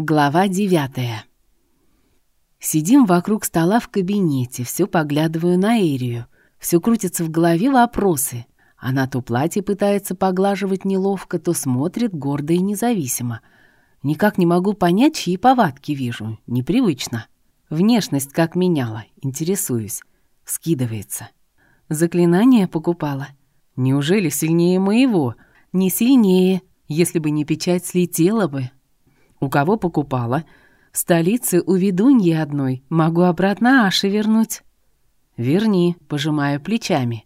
Глава девятая. Сидим вокруг стола в кабинете, все поглядываю на Эрию. Все крутится в голове вопросы. Она то платье пытается поглаживать неловко, то смотрит гордо и независимо. Никак не могу понять, чьи повадки вижу. Непривычно. Внешность как меняла. Интересуюсь. Скидывается. Заклинание покупала. Неужели сильнее моего? Не сильнее. Если бы не печать, слетела бы. У кого покупала? В столице у ведуньи одной. Могу обратно Аши вернуть. Верни, пожимаю плечами.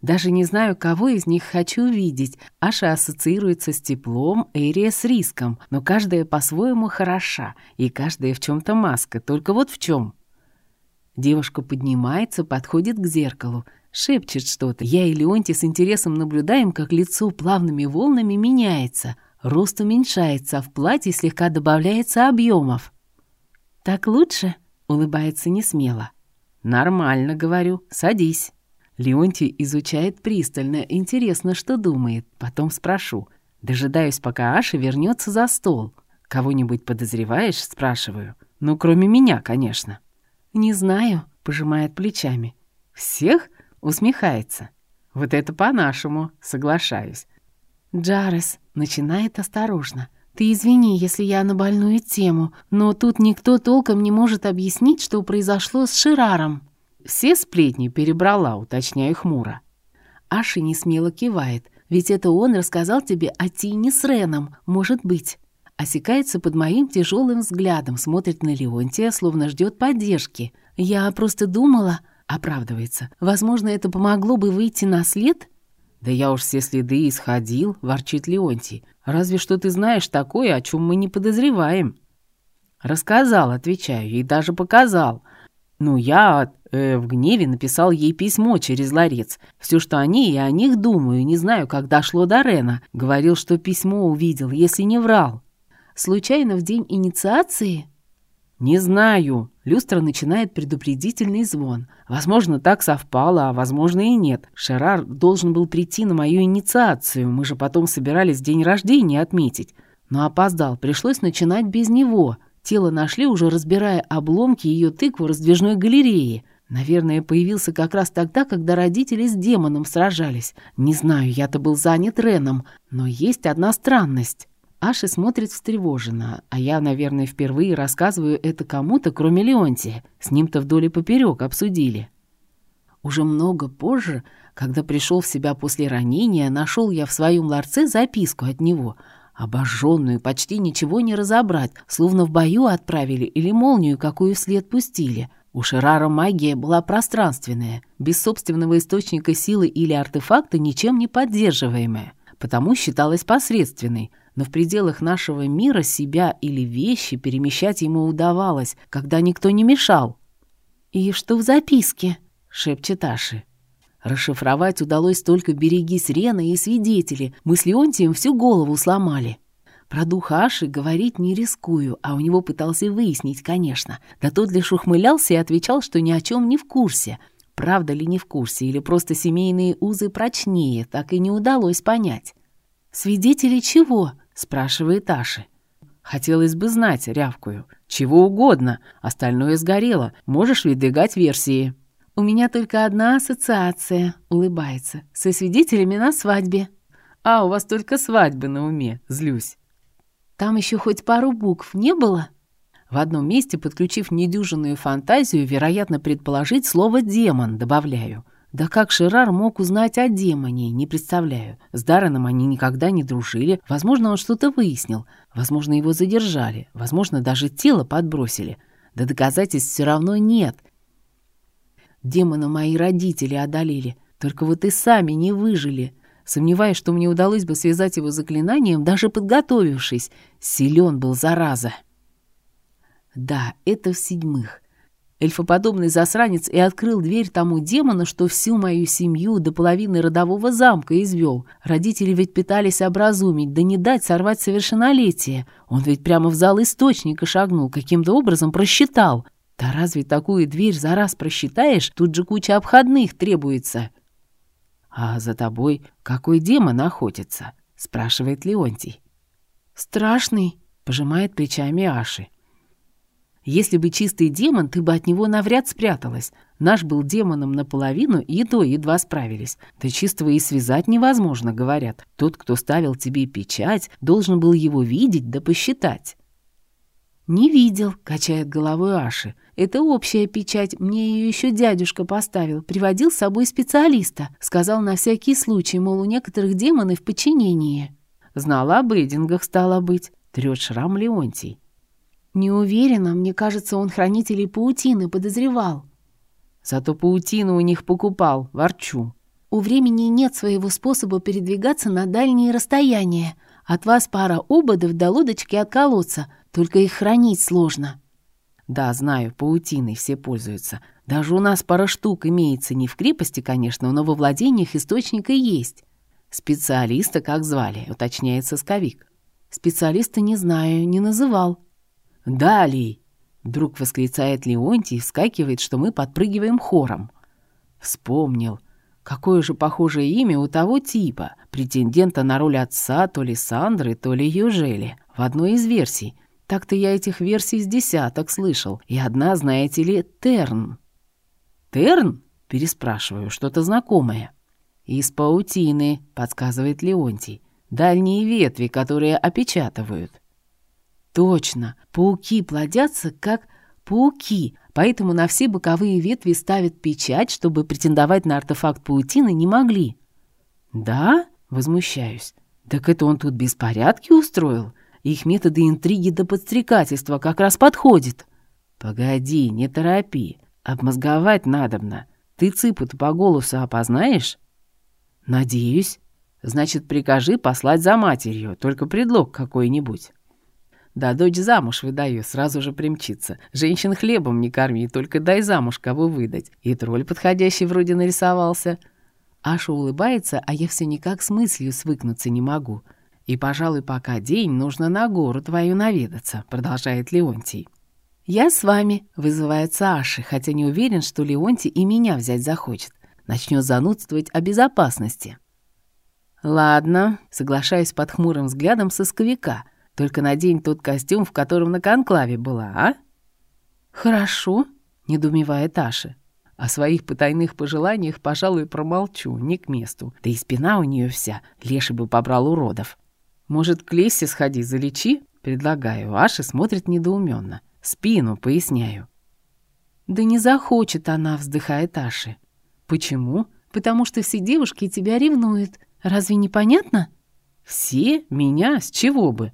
Даже не знаю, кого из них хочу видеть. Аша ассоциируется с теплом, Эрия с риском, но каждая по-своему хороша, и каждая в чем то маска, только вот в чем. Девушка поднимается, подходит к зеркалу, шепчет что-то. Я и Леонти с интересом наблюдаем, как лицо плавными волнами меняется — Рост уменьшается, а в платье слегка добавляется объемов. «Так лучше?» — улыбается несмело. «Нормально, — говорю, — садись». Леонтий изучает пристально, интересно, что думает. Потом спрошу. Дожидаюсь, пока Аша вернется за стол. «Кого-нибудь подозреваешь?» — спрашиваю. «Ну, кроме меня, конечно». «Не знаю», — пожимает плечами. «Всех?» — усмехается. «Вот это по-нашему, соглашаюсь. Джарес начинает осторожно. «Ты извини, если я на больную тему, но тут никто толком не может объяснить, что произошло с Шираром». «Все сплетни перебрала», уточняю хмуро. Аши не смело кивает. «Ведь это он рассказал тебе о Тине с Реном, может быть». Осекается под моим тяжелым взглядом, смотрит на Леонтия, словно ждет поддержки. «Я просто думала...» — оправдывается. «Возможно, это помогло бы выйти на след?» «Да я уж все следы исходил», — ворчит Леонтий. «Разве что ты знаешь такое, о чем мы не подозреваем». «Рассказал», — отвечаю, и даже показал. Ну, я э, в гневе написал ей письмо через ларец. Все, что они и о них думаю, не знаю, как дошло до Рена. Говорил, что письмо увидел, если не врал. Случайно в день инициации «Не знаю». Люстра начинает предупредительный звон. Возможно, так совпало, а возможно и нет. Шерар должен был прийти на мою инициацию. Мы же потом собирались день рождения отметить. Но опоздал. Пришлось начинать без него. Тело нашли, уже разбирая обломки ее тыквы раздвижной галереи. Наверное, появился как раз тогда, когда родители с демоном сражались. Не знаю, я-то был занят Реном, но есть одна странность. Аша смотрит встревоженно, а я, наверное, впервые рассказываю это кому-то, кроме Леонтия. С ним-то вдоль и поперек обсудили. Уже много позже, когда пришел в себя после ранения, нашел я в своем ларце записку от него, обожженную, почти ничего не разобрать, словно в бою отправили или молнию какую вслед пустили. У Шерара магия была пространственная, без собственного источника силы или артефакта ничем не поддерживаемая, потому считалась посредственной, но в пределах нашего мира себя или вещи перемещать ему удавалось, когда никто не мешал. «И что в записке?» — шепчет Аши. Расшифровать удалось только «берегись Рена» и свидетели. Мы с Леонтием всю голову сломали. Про духа Аши говорить не рискую, а у него пытался выяснить, конечно. Да тот лишь ухмылялся и отвечал, что ни о чем не в курсе. Правда ли не в курсе, или просто семейные узы прочнее, так и не удалось понять. «Свидетели чего?» — спрашивает Аши. «Хотелось бы знать, рявкую. Чего угодно. Остальное сгорело. Можешь выдвигать версии». «У меня только одна ассоциация», — улыбается. «Со свидетелями на свадьбе». «А, у вас только свадьбы на уме. Злюсь». «Там еще хоть пару букв не было?» В одном месте, подключив недюжинную фантазию, вероятно, предположить слово «демон», добавляю. Да как Шерар мог узнать о демоне, не представляю. С Дарреном они никогда не дружили. Возможно, он что-то выяснил. Возможно, его задержали. Возможно, даже тело подбросили. Да доказательств все равно нет. Демона мои родители одолели. Только вот и сами не выжили. Сомневаюсь, что мне удалось бы связать его заклинанием, даже подготовившись. Силен был, зараза. Да, это в седьмых. Эльфоподобный засранец и открыл дверь тому демону, что всю мою семью до половины родового замка извел. Родители ведь пытались образумить, да не дать сорвать совершеннолетие. Он ведь прямо в зал источника шагнул, каким-то образом просчитал. Да разве такую дверь за раз просчитаешь? Тут же куча обходных требуется. «А за тобой какой демон охотится?» — спрашивает Леонтий. «Страшный», Пожимает плечами Аши. Если бы чистый демон, ты бы от него навряд спряталась. Наш был демоном наполовину, и то едва справились. Да чистого и связать невозможно, говорят. Тот, кто ставил тебе печать, должен был его видеть да посчитать. «Не видел», — качает головой Аши. «Это общая печать, мне ее еще дядюшка поставил. Приводил с собой специалиста. Сказал на всякий случай, мол, у некоторых демоны в подчинении». «Знала об эйдингах, стало быть», — трет шрам Леонтий. «Не уверена, мне кажется, он хранителей паутины подозревал». «Зато паутину у них покупал, ворчу». «У времени нет своего способа передвигаться на дальние расстояния. От вас пара ободов до лодочки от колодца, только их хранить сложно». «Да, знаю, паутиной все пользуются. Даже у нас пара штук имеется, не в крепости, конечно, но во владениях источника есть. Специалиста как звали, уточняет сосковик». «Специалиста не знаю, не называл». «Далей!» — вдруг восклицает Леонтий и вскакивает, что мы подпрыгиваем хором. Вспомнил. Какое же похожее имя у того типа, претендента на роль отца то ли Сандры, то ли Южели, в одной из версий. Так-то я этих версий с десяток слышал, и одна, знаете ли, Терн. «Терн?» — переспрашиваю, что-то знакомое. «Из паутины», — подсказывает Леонтий. «Дальние ветви, которые опечатывают». Точно, пауки плодятся как пауки, поэтому на все боковые ветви ставят печать, чтобы претендовать на артефакт паутины не могли. Да? Возмущаюсь. Так это он тут беспорядки устроил? Их методы интриги до подстрекательства как раз подходит. Погоди, не торопи. Обмозговать надобно. Ты цыпу-то по голосу опознаешь? Надеюсь. Значит, прикажи послать за матерью, только предлог какой-нибудь. Да, дочь замуж выдаю, сразу же примчится. Женщин хлебом не корми, только дай замуж кого выдать. И тролль подходящий вроде нарисовался. Аша улыбается, а я все никак с мыслью свыкнуться не могу. И, пожалуй, пока день, нужно на гору твою наведаться, продолжает Леонтий. «Я с вами», — вызывается Аши, хотя не уверен, что Леонтий и меня взять захочет. Начнет занудствовать о безопасности. «Ладно», — соглашаюсь под хмурым взглядом сосковика — только надень тот костюм, в котором на конклаве была, а?» «Хорошо», — недоумевает Аша. О своих потайных пожеланиях, пожалуй, промолчу, не к месту. Да и спина у нее вся, леший бы побрал уродов. «Может, к Лесе сходи, залечи?» Предлагаю. Аша смотрит недоуменно. «Спину, поясняю». «Да не захочет она», — вздыхает Аши. «Почему?» «Потому что все девушки тебя ревнуют. Разве не понятно?» «Все? Меня? С чего бы?»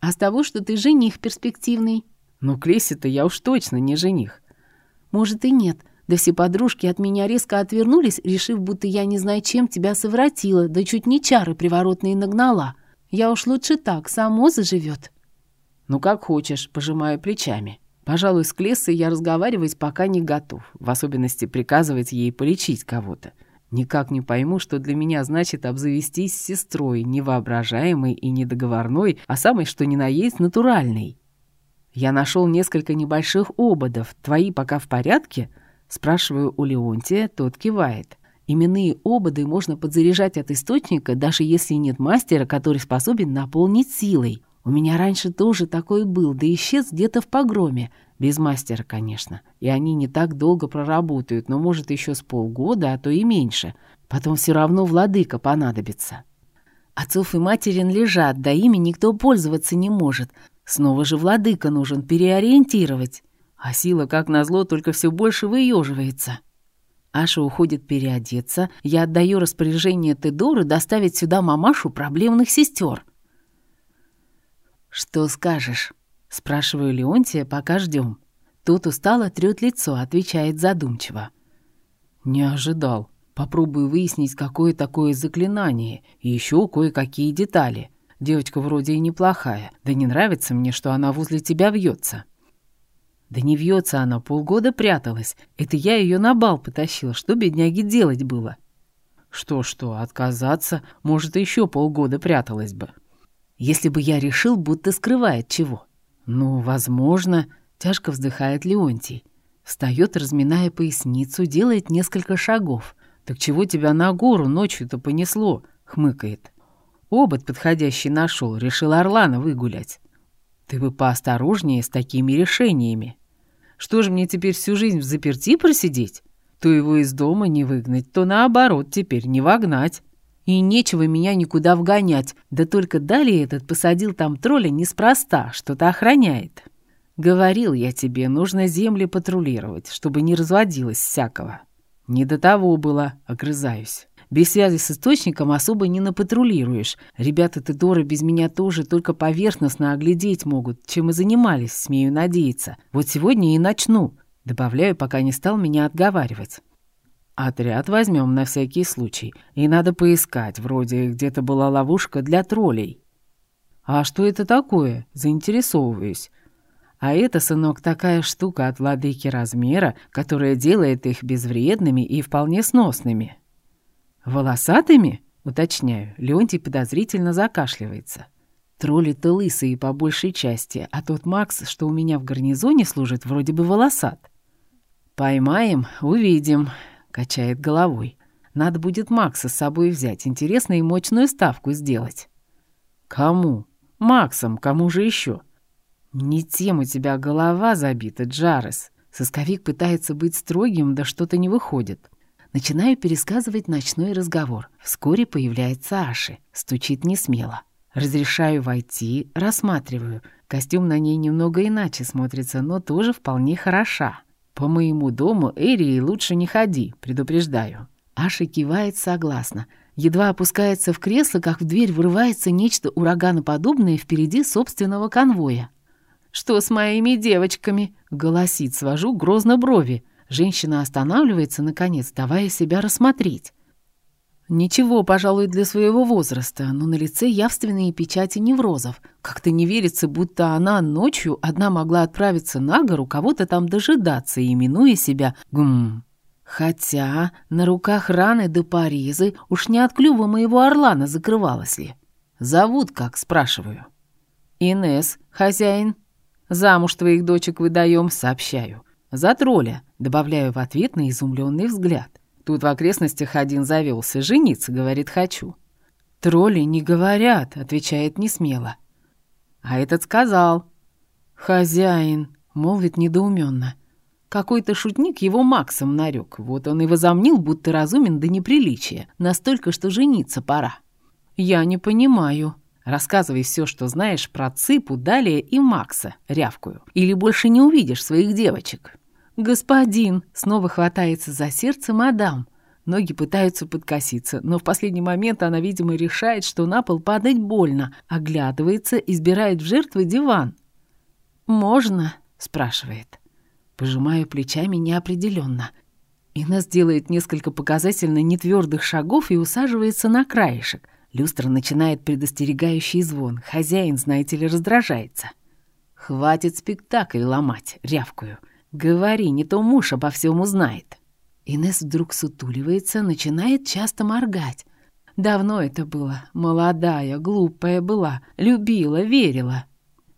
А с того, что ты жених перспективный». «Ну, к Лесе-то я уж точно не жених». «Может, и нет. Да все подружки от меня резко отвернулись, решив, будто я не знаю, чем тебя совратила, да чуть не чары приворотные нагнала. Я уж лучше так, само заживет». «Ну, как хочешь», — пожимаю плечами. Пожалуй, с Клессой я разговаривать пока не готов, в особенности приказывать ей полечить кого-то. Никак не пойму, что для меня значит обзавестись сестрой, невоображаемой и недоговорной, а самой что ни на есть натуральной. Я нашел несколько небольших ободов. Твои пока в порядке? Спрашиваю у Леонтия, тот кивает. Именные ободы можно подзаряжать от источника, даже если нет мастера, который способен наполнить силой. У меня раньше тоже такой был, да исчез где-то в погроме. Без мастера, конечно. И они не так долго проработают, но, может, еще с полгода, а то и меньше. Потом все равно владыка понадобится. Отцов и материн лежат, да ими никто пользоваться не может. Снова же владыка нужен переориентировать. А сила, как назло, только все больше выеживается. Аша уходит переодеться. Я отдаю распоряжение Тедору доставить сюда мамашу проблемных сестер. «Что скажешь?» Спрашиваю Леонтия, пока ждем. Тут устало трёт лицо, отвечает задумчиво. «Не ожидал. Попробую выяснить, какое такое заклинание и еще кое-какие детали. Девочка вроде и неплохая, да не нравится мне, что она возле тебя вьется». «Да не вьется она, полгода пряталась. Это я ее на бал потащил. Что бедняге делать было?» «Что-что, отказаться? Может, еще полгода пряталась бы». «Если бы я решил, будто скрывает чего». «Ну, возможно», — тяжко вздыхает Леонтий. Встает, разминая поясницу, делает несколько шагов. «Так чего тебя на гору ночью-то понесло?» — хмыкает. «Обод подходящий нашел, решил Орлана выгулять». Ты бы поосторожнее с такими решениями. Что же мне теперь всю жизнь в заперти просидеть? То его из дома не выгнать, то наоборот теперь не вогнать. И нечего меня никуда вгонять, да только далее этот посадил там тролля неспроста, что-то охраняет. Говорил я тебе, нужно земли патрулировать, чтобы не разводилось всякого. Не до того было, огрызаюсь. Без связи с источником особо не напатрулируешь. Ребята Тедора без меня тоже только поверхностно оглядеть могут, чем и занимались, смею надеяться. Вот сегодня и начну. Добавляю, пока не стал меня отговаривать. Отряд возьмем на всякий случай. И надо поискать, вроде где-то была ловушка для троллей. А что это такое? Заинтересовываюсь. А это, сынок, такая штука от владыки размера, которая делает их безвредными и вполне сносными. Волосатыми? Уточняю. Леонтий подозрительно закашливается. Тролли-то лысые по большей части, а тот Макс, что у меня в гарнизоне служит, вроде бы волосат. «Поймаем, увидим», Качает головой. Надо будет Макса с собой взять. Интересно и мощную ставку сделать. Кому? Максом, кому же еще? Не тем у тебя голова забита, Джарес. Сосковик пытается быть строгим, да что-то не выходит. Начинаю пересказывать ночной разговор. Вскоре появляется Аши. Стучит не смело. Разрешаю войти, рассматриваю. Костюм на ней немного иначе смотрится, но тоже вполне хороша. «По моему дому Эрии лучше не ходи, предупреждаю». Аша кивает согласно. Едва опускается в кресло, как в дверь вырывается нечто ураганоподобное впереди собственного конвоя. «Что с моими девочками?» — голосит, свожу грозно брови. Женщина останавливается, наконец, давая себя рассмотреть. Ничего, пожалуй, для своего возраста, но на лице явственные печати неврозов. Как-то не верится, будто она ночью одна могла отправиться на гору, кого-то там дожидаться, именуя себя «гм». Хотя на руках раны до порезы уж не от клюва моего орлана закрывалась ли. «Зовут как?» — спрашиваю. «Инес, хозяин. Замуж твоих дочек выдаем, сообщаю. За тролля», — добавляю в ответ на изумленный взгляд. Тут в окрестностях один завелся. Жениться, говорит, хочу. Тролли не говорят, отвечает несмело. А этот сказал. Хозяин, молвит недоуменно. Какой-то шутник его Максом нарек. Вот он и возомнил, будто разумен до неприличия. Настолько, что жениться пора. Я не понимаю. Рассказывай все, что знаешь про Ципу, далее и Макса, рявкую. Или больше не увидишь своих девочек. «Господин!» — снова хватается за сердце мадам. Ноги пытаются подкоситься, но в последний момент она, видимо, решает, что на пол падать больно, оглядывается, избирает в жертвы диван. «Можно?» — спрашивает. Пожимаю плечами неопределенно. Инесс делает несколько показательно нетвердых шагов и усаживается на краешек. Люстра начинает предостерегающий звон. Хозяин, знаете ли, раздражается. «Хватит спектакль ломать», — рявкую. «Говори, не то муж обо всем узнает». Инесс вдруг сутуливается, начинает часто моргать. Давно это было. Молодая, глупая была. Любила, верила.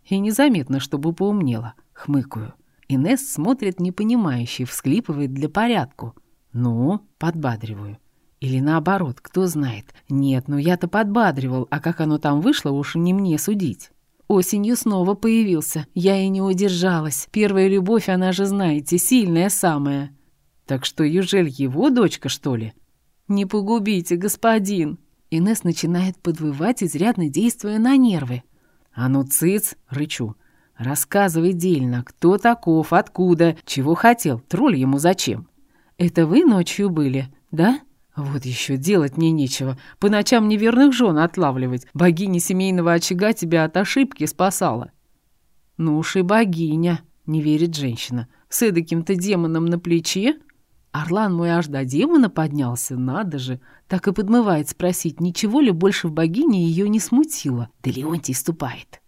И незаметно, чтобы поумнела. Хмыкаю. Инесс смотрит непонимающе, всклипывает для порядку. «Ну?» — подбадриваю. Или наоборот, кто знает. Нет, ну я-то подбадривал, а как оно там вышло, уж не мне судить. Осенью снова появился. Я и не удержалась. Первая любовь, она же, знаете, сильная самая. Так что Южель его дочка, что ли? Не погубите, господин. Инес начинает подвывать, изрядно действуя на нервы. А ну, цыц, рычу. Рассказывай дельно, кто таков, откуда, чего хотел, тролль ему зачем. Это вы ночью были, да? Вот еще делать мне нечего. По ночам неверных жен отлавливать. Богиня семейного очага тебя от ошибки спасала. Ну уж и богиня, не верит женщина. С эдаким-то демоном на плече? Орлан мой аж до демона поднялся, надо же. Так и подмывает спросить, ничего ли больше в богине ее не смутило. Да Леонтий ступает.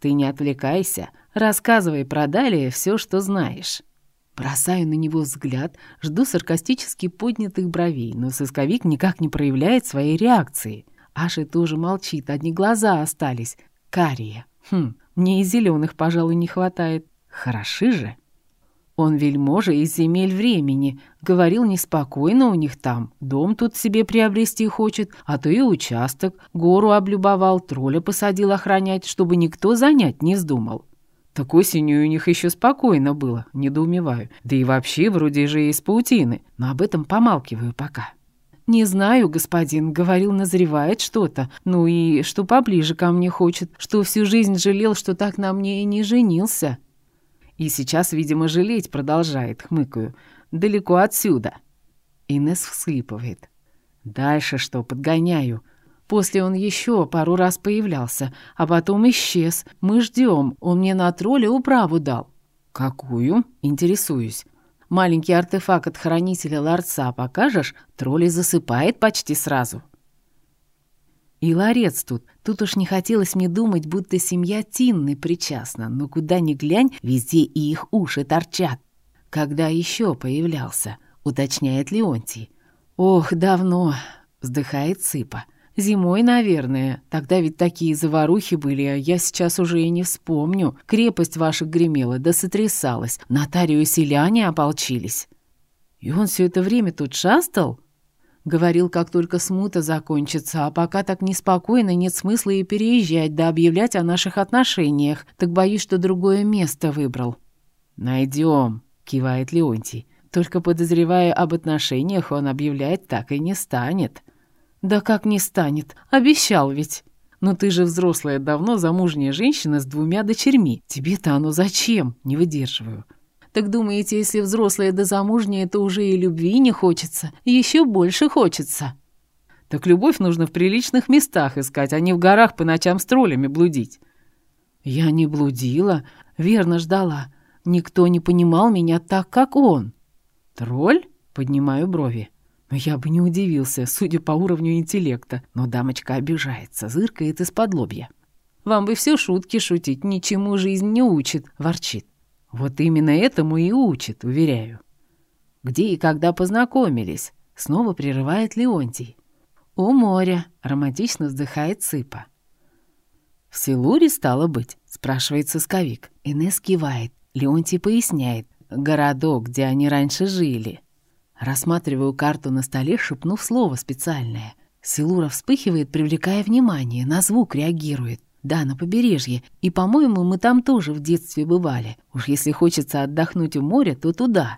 Ты не отвлекайся, рассказывай про далее все, что знаешь. Бросаю на него взгляд, жду саркастически поднятых бровей, но сысковик никак не проявляет своей реакции. Аша тоже молчит, одни глаза остались. Карие. Хм, мне и зеленых, пожалуй, не хватает. Хороши же. Он вельможа из земель времени. Говорил, неспокойно у них там. Дом тут себе приобрести хочет, а то и участок. Гору облюбовал, тролля посадил охранять, чтобы никто занять не вздумал. Так осенью у них еще спокойно было, недоумеваю. Да и вообще вроде же из паутины, но об этом помалкиваю пока. «Не знаю, господин, говорил, назревает что-то. Ну и что поближе ко мне хочет, что всю жизнь жалел, что так на мне и не женился». И сейчас, видимо, жалеть продолжает, хмыкаю. «Далеко отсюда». Инесс всхлипывает. «Дальше что, подгоняю. После он еще пару раз появлялся, а потом исчез. Мы ждем, он мне на тролле управу дал». «Какую?» «Интересуюсь. Маленький артефакт от хранителя ларца покажешь, тролли засыпает почти сразу». И ларец тут. Тут уж не хотелось мне думать, будто семья Тинны причастна, но куда ни глянь, везде и их уши торчат. Когда еще появлялся, уточняет Леонтий. «Ох, давно!» — вздыхает Сыпа. Зимой, наверное. Тогда ведь такие заварухи были, а я сейчас уже и не вспомню. Крепость ваша гремела, да сотрясалась. Нотарио селяне ополчились. И он все это время тут шастал? Говорил, как только смута закончится, а пока так неспокойно, нет смысла и переезжать, да объявлять о наших отношениях. Так боюсь, что другое место выбрал. Найдем, кивает Леонтий. Только подозревая об отношениях, он объявлять так и не станет. «Да как не станет? Обещал ведь!» «Но ты же взрослая, давно замужняя женщина с двумя дочерьми. Тебе-то оно зачем?» «Не выдерживаю». «Так думаете, если взрослая да замужняя, то уже и любви не хочется? Еще больше хочется!» «Так любовь нужно в приличных местах искать, а не в горах по ночам с троллями блудить». «Я не блудила, верно ждала. Никто не понимал меня так, как он». «Тролль?» — поднимаю брови. Я бы не удивился, судя по уровню интеллекта, но дамочка обижается, зыркает из-под лобья. «Вам бы все шутки шутить, ничему жизнь не учит», — ворчит. «Вот именно этому и учит, уверяю». «Где и когда познакомились?» — снова прерывает Леонтий. «У моря», — романтично вздыхает Сыпа. «В Силуре стало быть?» — спрашивает сысковик. Инесс кивает. Леонтий поясняет. «Городок, где они раньше жили». Рассматриваю карту на столе, шепнув слово специальное. Силура вспыхивает, привлекая внимание, на звук реагирует. Да, на побережье. И, по-моему, мы там тоже в детстве бывали. Уж если хочется отдохнуть у моря, то туда.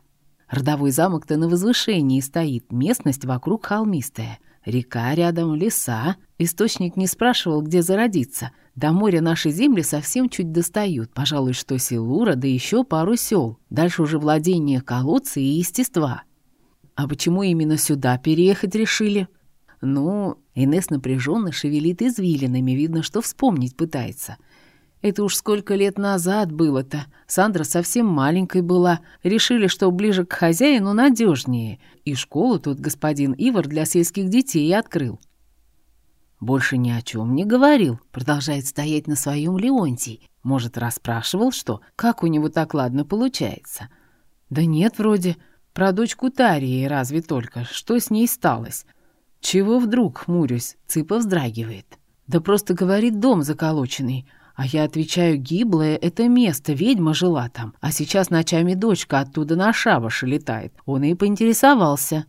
Родовой замок-то на возвышении стоит, местность вокруг холмистая. Река рядом, леса. Источник не спрашивал, где зародиться. До моря наши земли совсем чуть достают. Пожалуй, что Силура, да еще пару сел. Дальше уже владение колодца и естества. А почему именно сюда переехать решили? Ну, Инес напряженно шевелит извилинами, видно, что вспомнить пытается. Это уж сколько лет назад было-то. Сандра совсем маленькой была. Решили, что ближе к хозяину надежнее. И школу тут господин Ивар для сельских детей открыл. Больше ни о чем не говорил, продолжает стоять на своем Леонтий. Может, расспрашивал, что, как у него так ладно получается. Да нет, вроде, про дочку Тарии разве только. Что с ней сталось? Чего вдруг, хмурюсь, Цыпа вздрагивает. Да просто говорит дом заколоченный. А я отвечаю, гиблое это место, ведьма жила там. А сейчас ночами дочка оттуда на шабаше летает. Он и поинтересовался.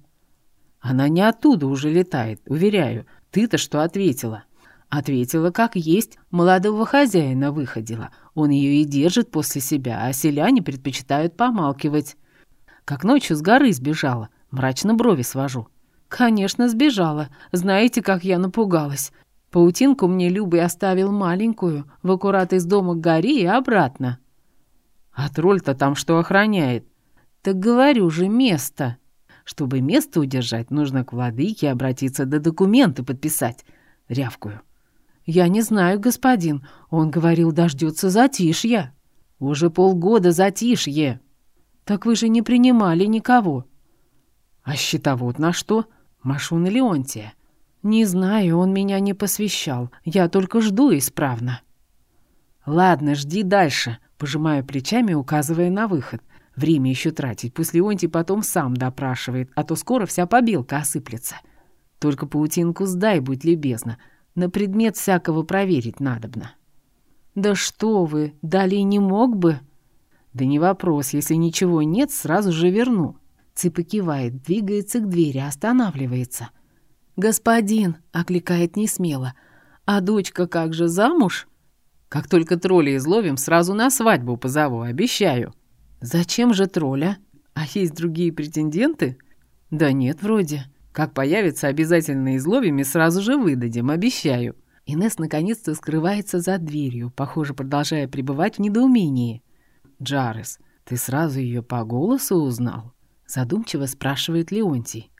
Она не оттуда уже летает, уверяю. Ты-то что ответила? Ответила, как есть, молодого хозяина выходила. Он ее и держит после себя, а селяне предпочитают помалкивать. Как ночью с горы сбежала. Мрачно брови свожу. Конечно, сбежала. Знаете, как я напугалась. Паутинку мне Любый оставил маленькую, в аккурат из дома к горе и обратно. А тролль-то там что охраняет? Так говорю же, место. Чтобы место удержать, нужно к владыке обратиться да документы подписать. Рявкую. Я не знаю, господин. Он говорил, дождется затишья. Уже полгода затишье. «Так вы же не принимали никого». «А счетовод на что? Машу на Леонтия». «Не знаю, он меня не посвящал. Я только жду исправно». «Ладно, жди дальше», — пожимаю плечами, указывая на выход. Время еще тратить, пусть Леонтий потом сам допрашивает, а то скоро вся побелка осыплется. Только паутинку сдай, будь любезна. На предмет всякого проверить надобно». «Да что вы, далее не мог бы?» «Да не вопрос, если ничего нет, сразу же верну». Цыпа кивает, двигается к двери, останавливается. «Господин!» — окликает несмело. «А дочка как же замуж?» «Как только тролля изловим, сразу на свадьбу позову, обещаю». «Зачем же тролля? А есть другие претенденты?» «Да нет, вроде. Как появится, обязательно изловим и сразу же выдадим, обещаю». Инесс наконец-то скрывается за дверью, похоже, продолжая пребывать в недоумении. «Джарес, ты сразу ее по голосу узнал?» Задумчиво спрашивает Леонтий.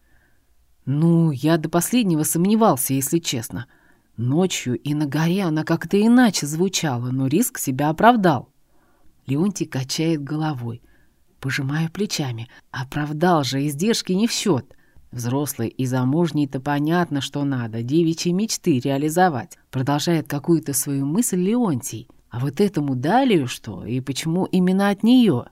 «Ну, я до последнего сомневался, если честно. Ночью и на горе она как-то иначе звучала, но риск себя оправдал». Леонтий качает головой. Пожимаю плечами. Оправдал же, издержки не в счет. Взрослый и замужний-то понятно, что надо, девичьи мечты реализовать. Продолжает какую-то свою мысль Леонтий. А вот этому Далию что? И почему именно от нее?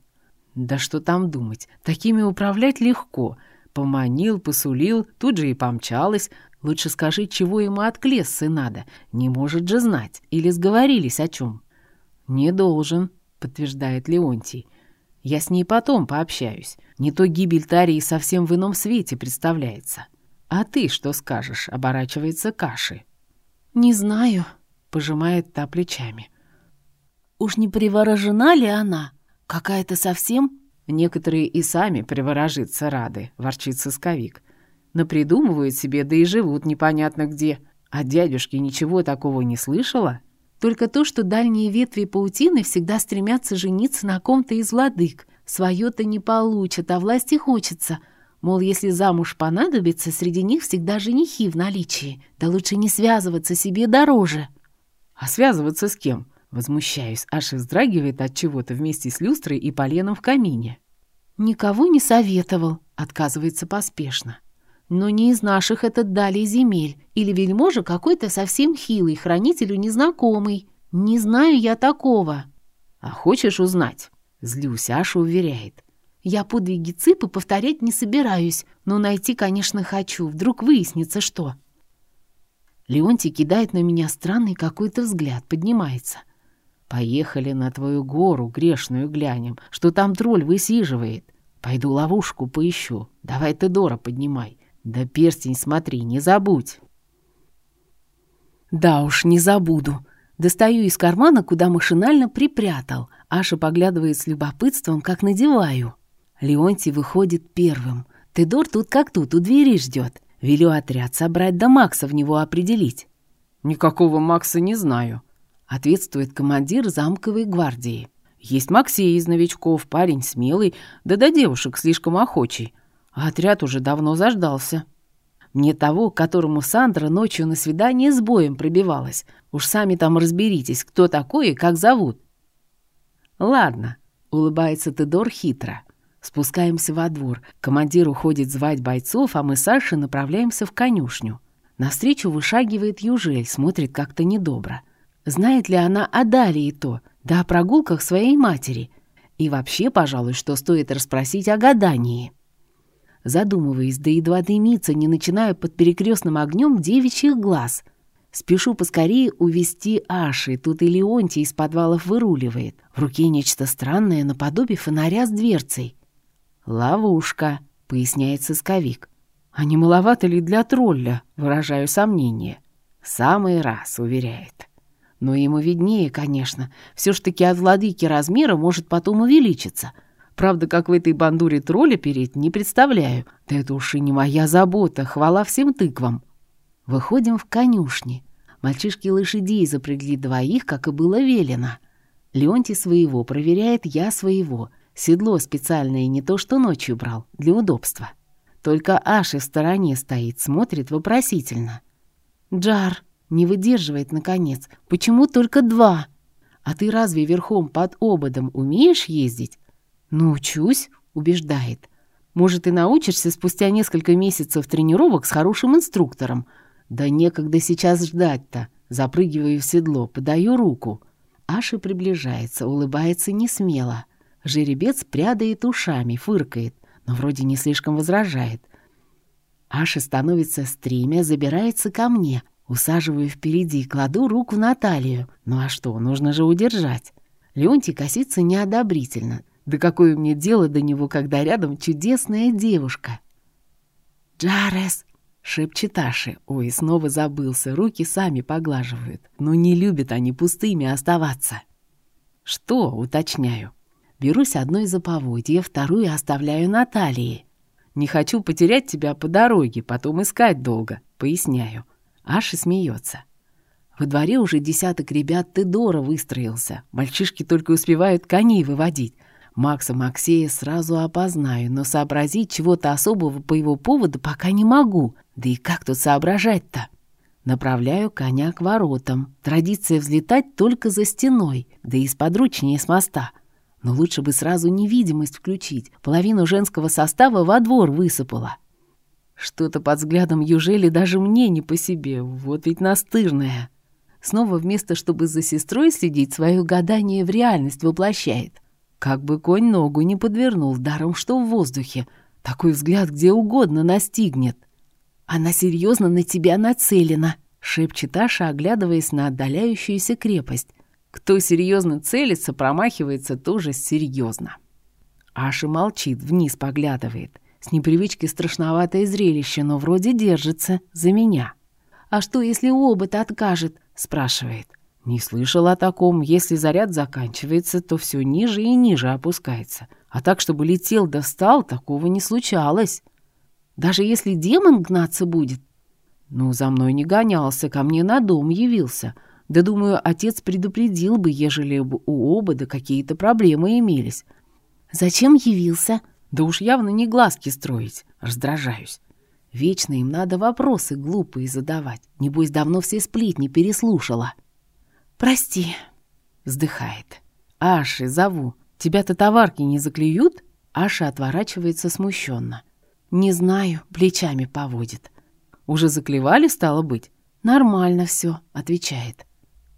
Да что там думать, такими управлять легко. Поманил, посулил, тут же и помчалась. Лучше скажи, чего ему от Клессы надо. Не может же знать. Или сговорились о чем? «Не должен», — подтверждает Леонтий. «Я с ней потом пообщаюсь. Не то гибель Тарии совсем в ином свете представляется. А ты что скажешь?» — оборачивается Каши. «Не знаю», — пожимает та плечами. «Уж не приворожена ли она? Какая-то совсем...» «Некоторые и сами приворожиться рады», — ворчит сосковик. «Напридумывают себе, да и живут непонятно где. А дядюшки ничего такого не слышала?» «Только то, что дальние ветви паутины всегда стремятся жениться на ком-то из владык, Своё-то не получат, а власти хочется. Мол, если замуж понадобится, среди них всегда женихи в наличии. Да лучше не связываться себе дороже. А связываться с кем? Возмущаюсь, аж вздрагивает от чего-то вместе с люстрой и поленом в камине. Никого не советовал, отказывается поспешно. Но не из наших этот дали земель. Или вельможа какой-то совсем хилый, хранителю незнакомый. Не знаю я такого. А хочешь узнать? Злюсь, Аша уверяет. Я подвиги цыпы повторять не собираюсь, но найти, конечно, хочу. Вдруг выяснится, что. Леонтий кидает на меня странный какой-то взгляд, поднимается. «Поехали на твою гору грешную глянем, что там тролль высиживает. Пойду ловушку поищу. Давай ты, Дора, поднимай. Да перстень смотри, не забудь». «Да уж, не забуду. Достаю из кармана, куда машинально припрятал. Аша поглядывает с любопытством, как надеваю. Леонтий выходит первым. Тедор тут как тут, у двери ждет. Велю отряд собрать, да Макса в него определить. «Никакого Макса не знаю», — ответствует командир замковой гвардии. «Есть Максей из новичков, парень смелый, да до девушек слишком охочий. А отряд уже давно заждался». Мне того, которому Сандра ночью на свидание с боем пробивалась. Уж сами там разберитесь, кто такой и как зовут. «Ладно», — улыбается Тедор хитро. Спускаемся во двор. Командир уходит звать бойцов, а мы с Сашей направляемся в конюшню. Навстречу вышагивает Южель, смотрит как-то недобро. Знает ли она о Далии то, да о прогулках своей матери? И вообще, пожалуй, что стоит расспросить о гадании. Задумываясь, да едва дымится, не начинаю под перекрестным огнем девичьих глаз. Спешу поскорее увести Аши, тут и Леонтий из подвалов выруливает. В руке нечто странное, наподобие фонаря с дверцей. «Ловушка», — поясняет сысковик. «А не маловато ли для тролля?» — выражаю сомнение. «Самый раз», — уверяет. Но ему виднее, конечно. Все ж таки от владыки размера может потом увеличиться — Правда, как в этой бандуре тролля переть, не представляю. Да это уж и не моя забота, хвала всем тыквам. Выходим в конюшни. Мальчишки лошадей запрягли двоих, как и было велено. Леонтий своего проверяет, я своего. Седло специальное не то, что ночью брал, для удобства. Только Аши в стороне стоит, смотрит вопросительно. «Джар!» — не выдерживает, наконец. «Почему только два? А ты разве верхом под ободом умеешь ездить?» «Научусь», — убеждает. «Может, и научишься спустя несколько месяцев тренировок с хорошим инструктором. Да некогда сейчас ждать-то». Запрыгиваю в седло, подаю руку. Аша приближается, улыбается несмело. Жеребец прядает ушами, фыркает, но вроде не слишком возражает. Аша становится стремя, забирается ко мне. Усаживаю впереди, кладу руку на талию. Ну а что, нужно же удержать. Леонтий косится неодобрительно. Да какое мне дело до него, когда рядом чудесная девушка? «Джарес!» — шепчет Аши. Ой, снова забылся, руки сами поглаживают. Но не любят они пустыми оставаться. «Что?» — уточняю. Берусь одной за поводье, вторую оставляю Наталье. Не хочу потерять тебя по дороге, потом искать долго, поясняю. Аша смеется. Во дворе уже десяток ребят Тедора выстроился. Мальчишки только успевают коней выводить. Макса Максея сразу опознаю, но сообразить чего-то особого по его поводу пока не могу. Да и как тут соображать-то? Направляю коня к воротам. Традиция взлетать только за стеной, да и сподручнее с моста. Но лучше бы сразу невидимость включить. Половину женского состава во двор высыпала. Что-то под взглядом Южели даже мне не по себе. Вот ведь настырная. Снова вместо, чтобы за сестрой следить, свое гадание в реальность воплощает. Как бы конь ногу не подвернул, даром что в воздухе. Такой взгляд где угодно настигнет. «Она серьезно на тебя нацелена», — шепчет Аша, оглядываясь на отдаляющуюся крепость. Кто серьезно целится, промахивается тоже серьезно. Аша молчит, вниз поглядывает. С непривычки страшноватое зрелище, но вроде держится за меня. «А что, если обод откажет?» — спрашивает. «Не слышал о таком. Если заряд заканчивается, то все ниже и ниже опускается. А так, чтобы летел да встал, такого не случалось. Даже если демон гнаться будет?» «Ну, за мной не гонялся, ко мне на дом явился. Да, думаю, отец предупредил бы, ежели бы у обода какие-то проблемы имелись. Зачем явился? Да уж явно не глазки строить. Раздражаюсь. Вечно им надо вопросы глупые задавать. Небось, давно все сплетни переслушала. «Прости», — вздыхает. «Аши, зову. Тебя-то товарки не заклюют?» Аша отворачивается смущенно. «Не знаю», — плечами поводит. «Уже заклевали, стало быть?» «Нормально все», — отвечает.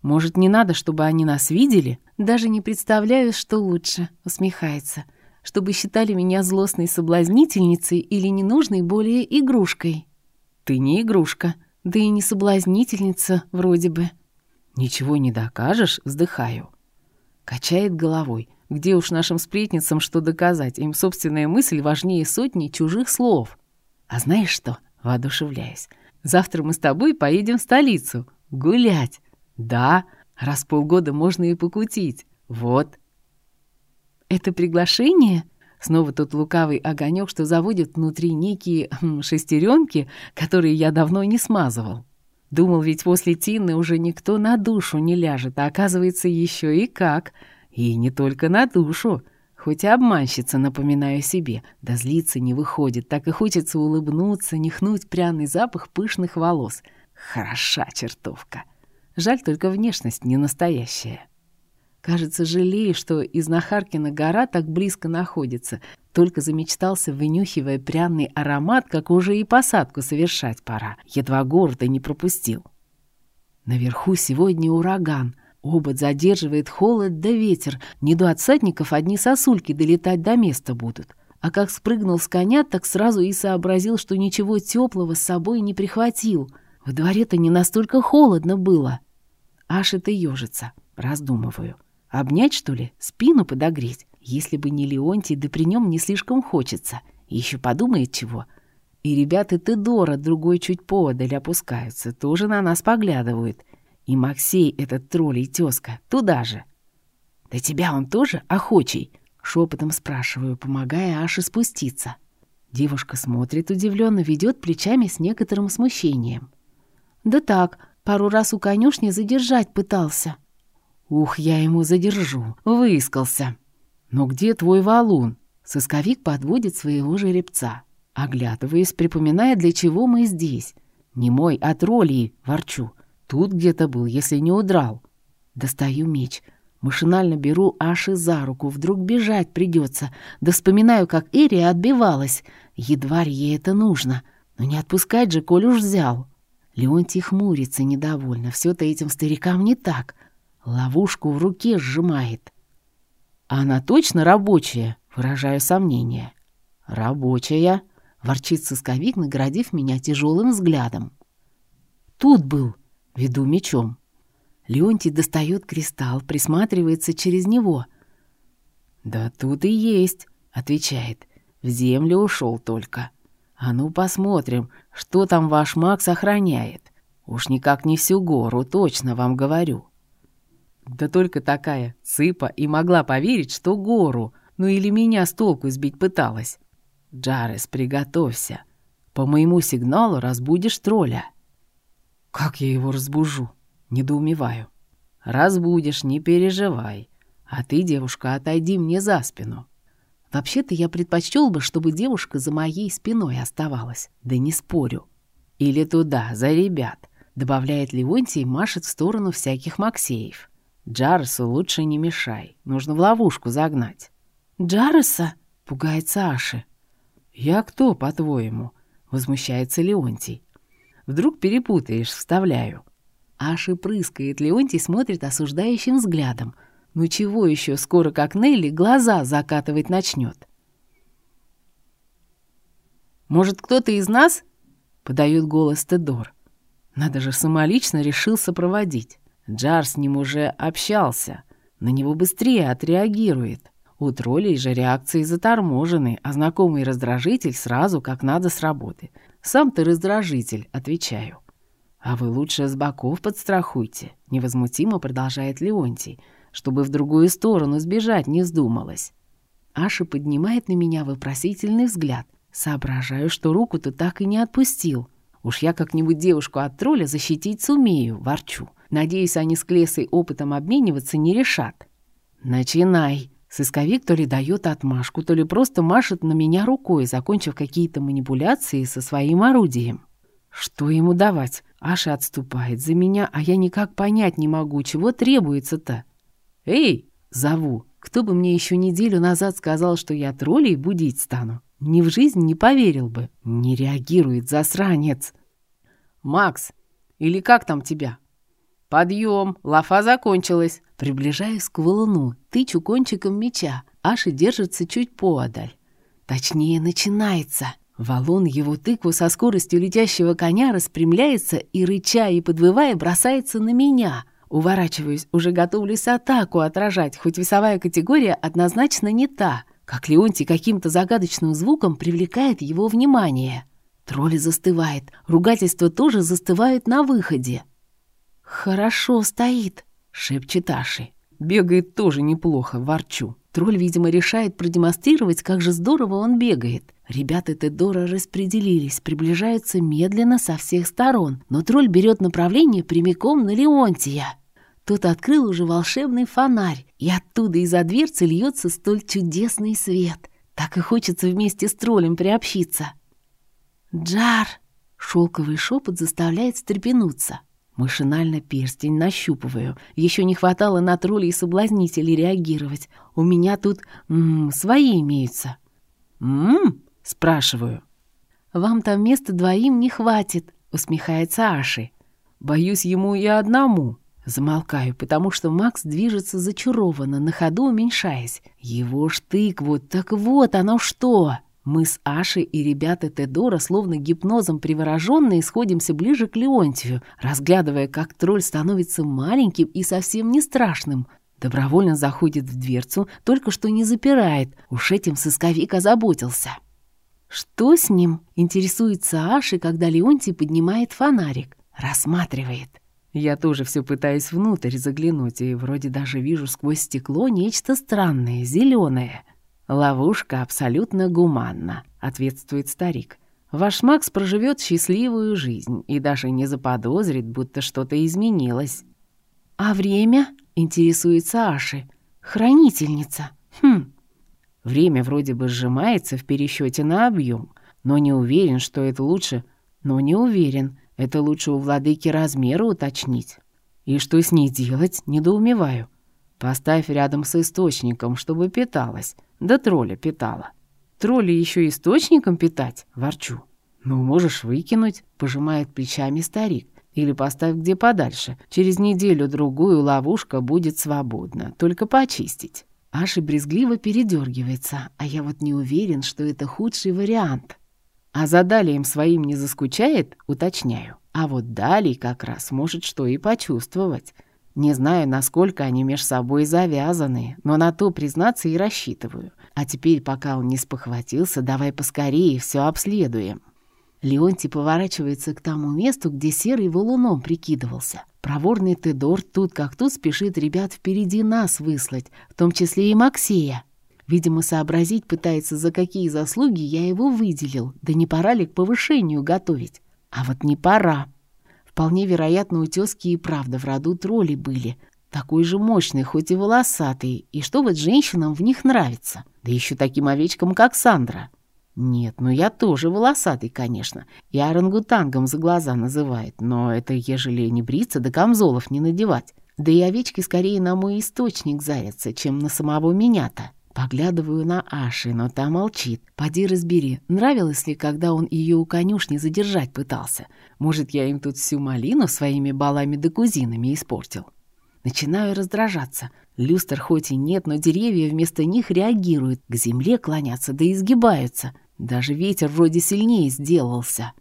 Может, не надо, чтобы они нас видели? Даже не представляю, что лучше, усмехается. Чтобы считали меня злостной соблазнительницей или ненужной более игрушкой. Ты не игрушка, да и не соблазнительница вроде бы. Ничего не докажешь, вздыхаю. Качает головой. Где уж нашим сплетницам что доказать? Им собственная мысль важнее сотни чужих слов. А знаешь что? Воодушевляюсь. Завтра мы с тобой поедем в столицу. Гулять. Да, раз в полгода можно и покутить. Вот. Это приглашение? Снова тот лукавый огонек, что заводит внутри некие хм, шестеренки, которые я давно не смазывал. Думал, ведь после Тины уже никто на душу не ляжет, а оказывается еще и как. И не только на душу. Хоть и обманщица, напоминаю себе, да злиться не выходит, так и хочется улыбнуться, нюхнуть пряный запах пышных волос. Хороша чертовка. Жаль только внешность не настоящая. Кажется, жалею, что из Нахаркина гора так близко находится. Только замечтался, вынюхивая пряный аромат, как уже и посадку совершать пора. Едва города не пропустил. Наверху сегодня ураган. Обод задерживает холод да ветер. Не до отсадников одни сосульки долетать до места будут. А как спрыгнул с коня, так сразу и сообразил, что ничего теплого с собой не прихватил. В дворе-то не настолько холодно было. Аж это ежится. Раздумываю. Обнять, что ли? Спину подогреть? Если бы не Леонтий, да при нем не слишком хочется. Еще подумает чего. И ребята Тедора другой чуть подаль опускаются, тоже на нас поглядывают. И Максей, этот тролль и тезка, туда же. «Да тебя он тоже охочий?» — шепотом спрашиваю, помогая Аше спуститься. Девушка смотрит удивленно, ведет плечами с некоторым смущением. «Да так, Пару раз у конюшни задержать пытался. Ух, я ему задержу. Выискался. Но где твой валун? Сысковик подводит своего жеребца. Оглядываясь, припоминая, для чего мы здесь. Не мой, а троллей, ворчу. Тут где-то был, если не удрал. Достаю меч. Машинально беру Аши за руку. Вдруг бежать придется. Да вспоминаю, как Эрия отбивалась. Едва ли ей это нужно. Но не отпускать же, коль уж взял. Леонтий хмурится недовольно. Все-то этим старикам не так. Ловушку в руке сжимает. Она точно рабочая, выражаю сомнение. Рабочая, ворчит сысковик, наградив меня тяжелым взглядом. Тут был, веду мечом. Леонтий достает кристалл, присматривается через него. «Да тут и есть», — отвечает. «В землю ушел только. А ну посмотрим, что там ваш маг сохраняет. Уж никак не всю гору, точно вам говорю». Да только такая цыпа и могла поверить, что гору, ну или меня с толку сбить пыталась. «Джарес, приготовься. По моему сигналу разбудишь тролля». «Как я его разбужу?» Недоумеваю. «Разбудишь, не переживай. А ты, девушка, отойди мне за спину». Вообще-то я предпочел бы, чтобы девушка за моей спиной оставалась. Да не спорю. Или туда, за ребят, добавляет Леонтий и машет в сторону всяких Максеев. Джаресу лучше не мешай, нужно в ловушку загнать. «Джареса?» — пугается Аши. «Я кто, по-твоему?» — возмущается Леонтий. «Вдруг перепутаешь, вставляю». Аши прыскает, Леонтий смотрит осуждающим взглядом. «Ну чего еще, скоро как Нелли глаза закатывать начнет?» «Может, кто-то из нас?» — подает голос Тедор. «Надо же, самолично решился проводить. Джар с ним уже общался. На него быстрее отреагирует». У троллей же реакции заторможены, а знакомый раздражитель сразу как надо с работы. «Сам ты раздражитель», — отвечаю. «А вы лучше с боков подстрахуйте», — невозмутимо продолжает Леонтий, чтобы в другую сторону сбежать не вздумалось. Аша поднимает на меня вопросительный взгляд. Соображаю, что руку-то так и не отпустил. Уж я как-нибудь девушку от тролля защитить сумею, ворчу. Надеюсь, они с Клесой опытом обмениваться не решат. «Начинай», Сысковик то ли дает отмашку, то ли просто машет на меня рукой, закончив какие-то манипуляции со своим орудием. Что ему давать? Аша отступает за меня, а я никак понять не могу, чего требуется-то. «Эй!» — зову. Кто бы мне еще неделю назад сказал, что я троллей будить стану? Ни в жизнь не поверил бы. Не реагирует засранец. «Макс, или как там тебя?» «Подъем, лафа закончилась!» Приближаюсь к валуну, тычу кончиком меча. Аша держится чуть поодаль. Точнее, начинается. Валун его тыкву со скоростью летящего коня распрямляется и, рыча и подвывая, бросается на меня. Уворачиваюсь, уже готовлюсь атаку отражать, хоть весовая категория однозначно не та. Как Леонтий каким-то загадочным звуком привлекает его внимание. Тролль застывает, ругательства тоже застывают на выходе. «Хорошо стоит», — шепчет Аши. Бегает тоже неплохо, ворчу. Тролль, видимо, решает продемонстрировать, как же здорово он бегает. Ребята Тедора распределились, приближаются медленно со всех сторон, но тролль берет направление прямиком на Леонтия. Тот открыл уже волшебный фонарь, и оттуда из-за дверцы льется столь чудесный свет. Так и хочется вместе с троллем приобщиться. «Джар!» — шелковый шепот заставляет встрепенуться. Машинально перстень нащупываю. Еще не хватало на троллей и соблазнителей реагировать. У меня тут м -м, свои имеются. «М-м?» — спрашиваю. «Вам там места двоим не хватит», — усмехается Аши. «Боюсь ему и одному». Замолкаю, потому что Макс движется зачарованно, на ходу уменьшаясь. Его штык, вот так вот оно что! Мы с Ашей и ребята Тедора, словно гипнозом привороженные, сходимся ближе к Леонтию, разглядывая, как тролль становится маленьким и совсем не страшным. Добровольно заходит в дверцу, только что не запирает. Уж этим сысковик озаботился. «Что с ним?» — интересуется Аши, когда Леонтий поднимает фонарик. Рассматривает. Я тоже все пытаюсь внутрь заглянуть, и вроде даже вижу сквозь стекло нечто странное, зеленое. «Ловушка абсолютно гуманна», — ответствует старик. «Ваш Макс проживет счастливую жизнь и даже не заподозрит, будто что-то изменилось». «А время?» — интересуется Аши. «Хранительница. Хм». Время вроде бы сжимается в пересчете на объем, но не уверен, что это лучше... Но не уверен, это лучше у владыки размера уточнить. И что с ней делать, недоумеваю. Поставь рядом с источником, чтобы питалась. Да тролля питала. Тролли еще источником питать? Ворчу. Ну, можешь выкинуть, пожимает плечами старик. Или поставь где подальше. Через неделю-другую ловушка будет свободна. Только почистить. Аши брезгливо передергивается, а я вот не уверен, что это худший вариант. А за Далием своим не заскучает, уточняю. А вот Далий как раз может что и почувствовать. Не знаю, насколько они меж собой завязаны, но на то, признаться, и рассчитываю. А теперь, пока он не спохватился, давай поскорее все обследуем». Леонтий поворачивается к тому месту, где серый валуном прикидывался. Проворный Тедор тут как тут спешит ребят впереди нас выслать, в том числе и Максея. Видимо, сообразить пытается, за какие заслуги я его выделил, да не пора ли к повышению готовить. А вот не пора. Вполне вероятно, у тезки и правда в роду тролли были. Такой же мощный, хоть и волосатый. И что вот женщинам в них нравится? Да еще таким овечкам, как Сандра. Нет, ну я тоже волосатый, конечно. И орангутангом за глаза называет. Но это ежели не бриться, да камзолов не надевать. Да и овечки скорее на мой источник зарятся, чем на самого меня-то. Поглядываю на Аши, но та молчит. Поди разбери, нравилось ли, когда он ее у конюшни задержать пытался. Может, я им тут всю малину своими балами да кузинами испортил. Начинаю раздражаться. Люстр хоть и нет, но деревья вместо них реагируют, к земле клонятся да изгибаются. Даже ветер вроде сильнее сделался.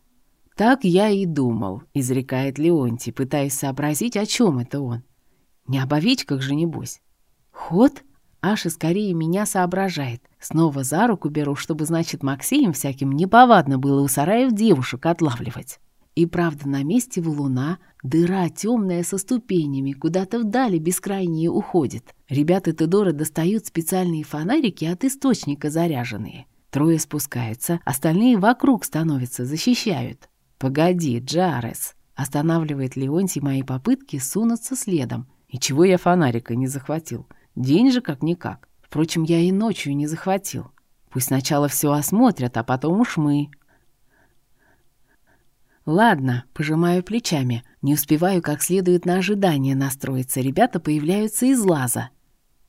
«Так я и думал», — изрекает Леонтий, пытаясь сообразить, о чем это он. «Не об овечках же, небось». «Ход?» Аша скорее меня соображает. Снова за руку беру, чтобы, значит, Максеем всяким неповадно было у сараев девушек отлавливать. И правда, на месте валуна дыра темная со ступенями, куда-то вдали бескрайние уходит. Ребята Тедора достают специальные фонарики от источника заряженные. Трое спускаются, остальные вокруг становятся, защищают. «Погоди, Джарес!» Останавливает Леонтий мои попытки сунуться следом. И чего я фонарика не захватил? День же как-никак. Впрочем, я и ночью не захватил. Пусть сначала все осмотрят, а потом уж мы. Ладно, пожимаю плечами. Не успеваю как следует на ожидание настроиться. Ребята появляются из лаза.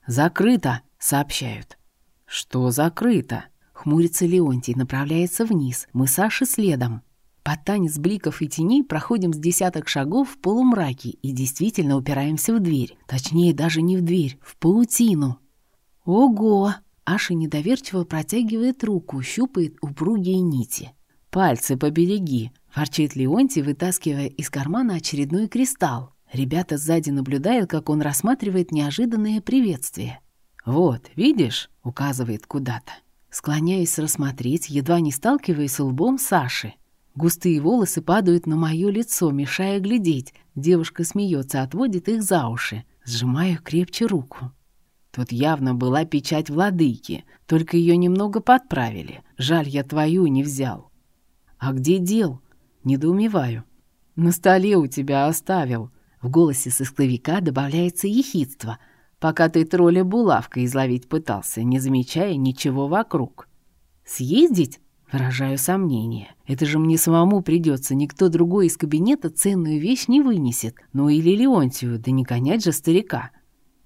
«Закрыто», — сообщают. «Что закрыто?» Хмурится Леонтий, направляется вниз. Мы с следом. Под танец бликов и теней проходим с десяток шагов в полумраке и действительно упираемся в дверь. Точнее, даже не в дверь, в паутину. Ого! Аша недоверчиво протягивает руку, щупает упругие нити. «Пальцы побереги!» – ворчит Леонтий, вытаскивая из кармана очередной кристалл. Ребята сзади наблюдают, как он рассматривает неожиданное приветствие. «Вот, видишь?» – указывает куда-то. Склоняясь рассмотреть, едва не сталкиваясь лбом Саши. Густые волосы падают на мое лицо, мешая глядеть. Девушка смеется, отводит их за уши. Сжимаю крепче руку. Тут явно была печать владыки, только ее немного подправили. Жаль, я твою не взял. А где дел? Недоумеваю. На столе у тебя оставил. В голосе сысковика добавляется ехидство, пока ты тролля булавкой изловить пытался, не замечая ничего вокруг. Съездить? Выражаю сомнение. Это же мне самому придется, никто другой из кабинета ценную вещь не вынесет. Ну или Леонтию, да не гонять же старика.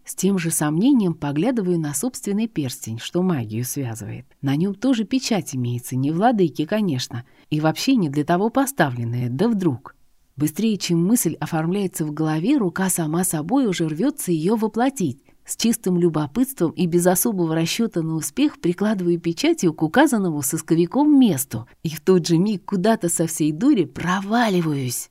С тем же сомнением поглядываю на собственный перстень, что магию связывает. На нем тоже печать имеется, не владыки, конечно, и вообще не для того поставленная, да вдруг. Быстрее, чем мысль оформляется в голове, рука сама собой уже рвется ее воплотить. С чистым любопытством и без особого расчета на успех прикладываю печатью к указанному сосковиком месту и в тот же миг куда-то со всей дури проваливаюсь.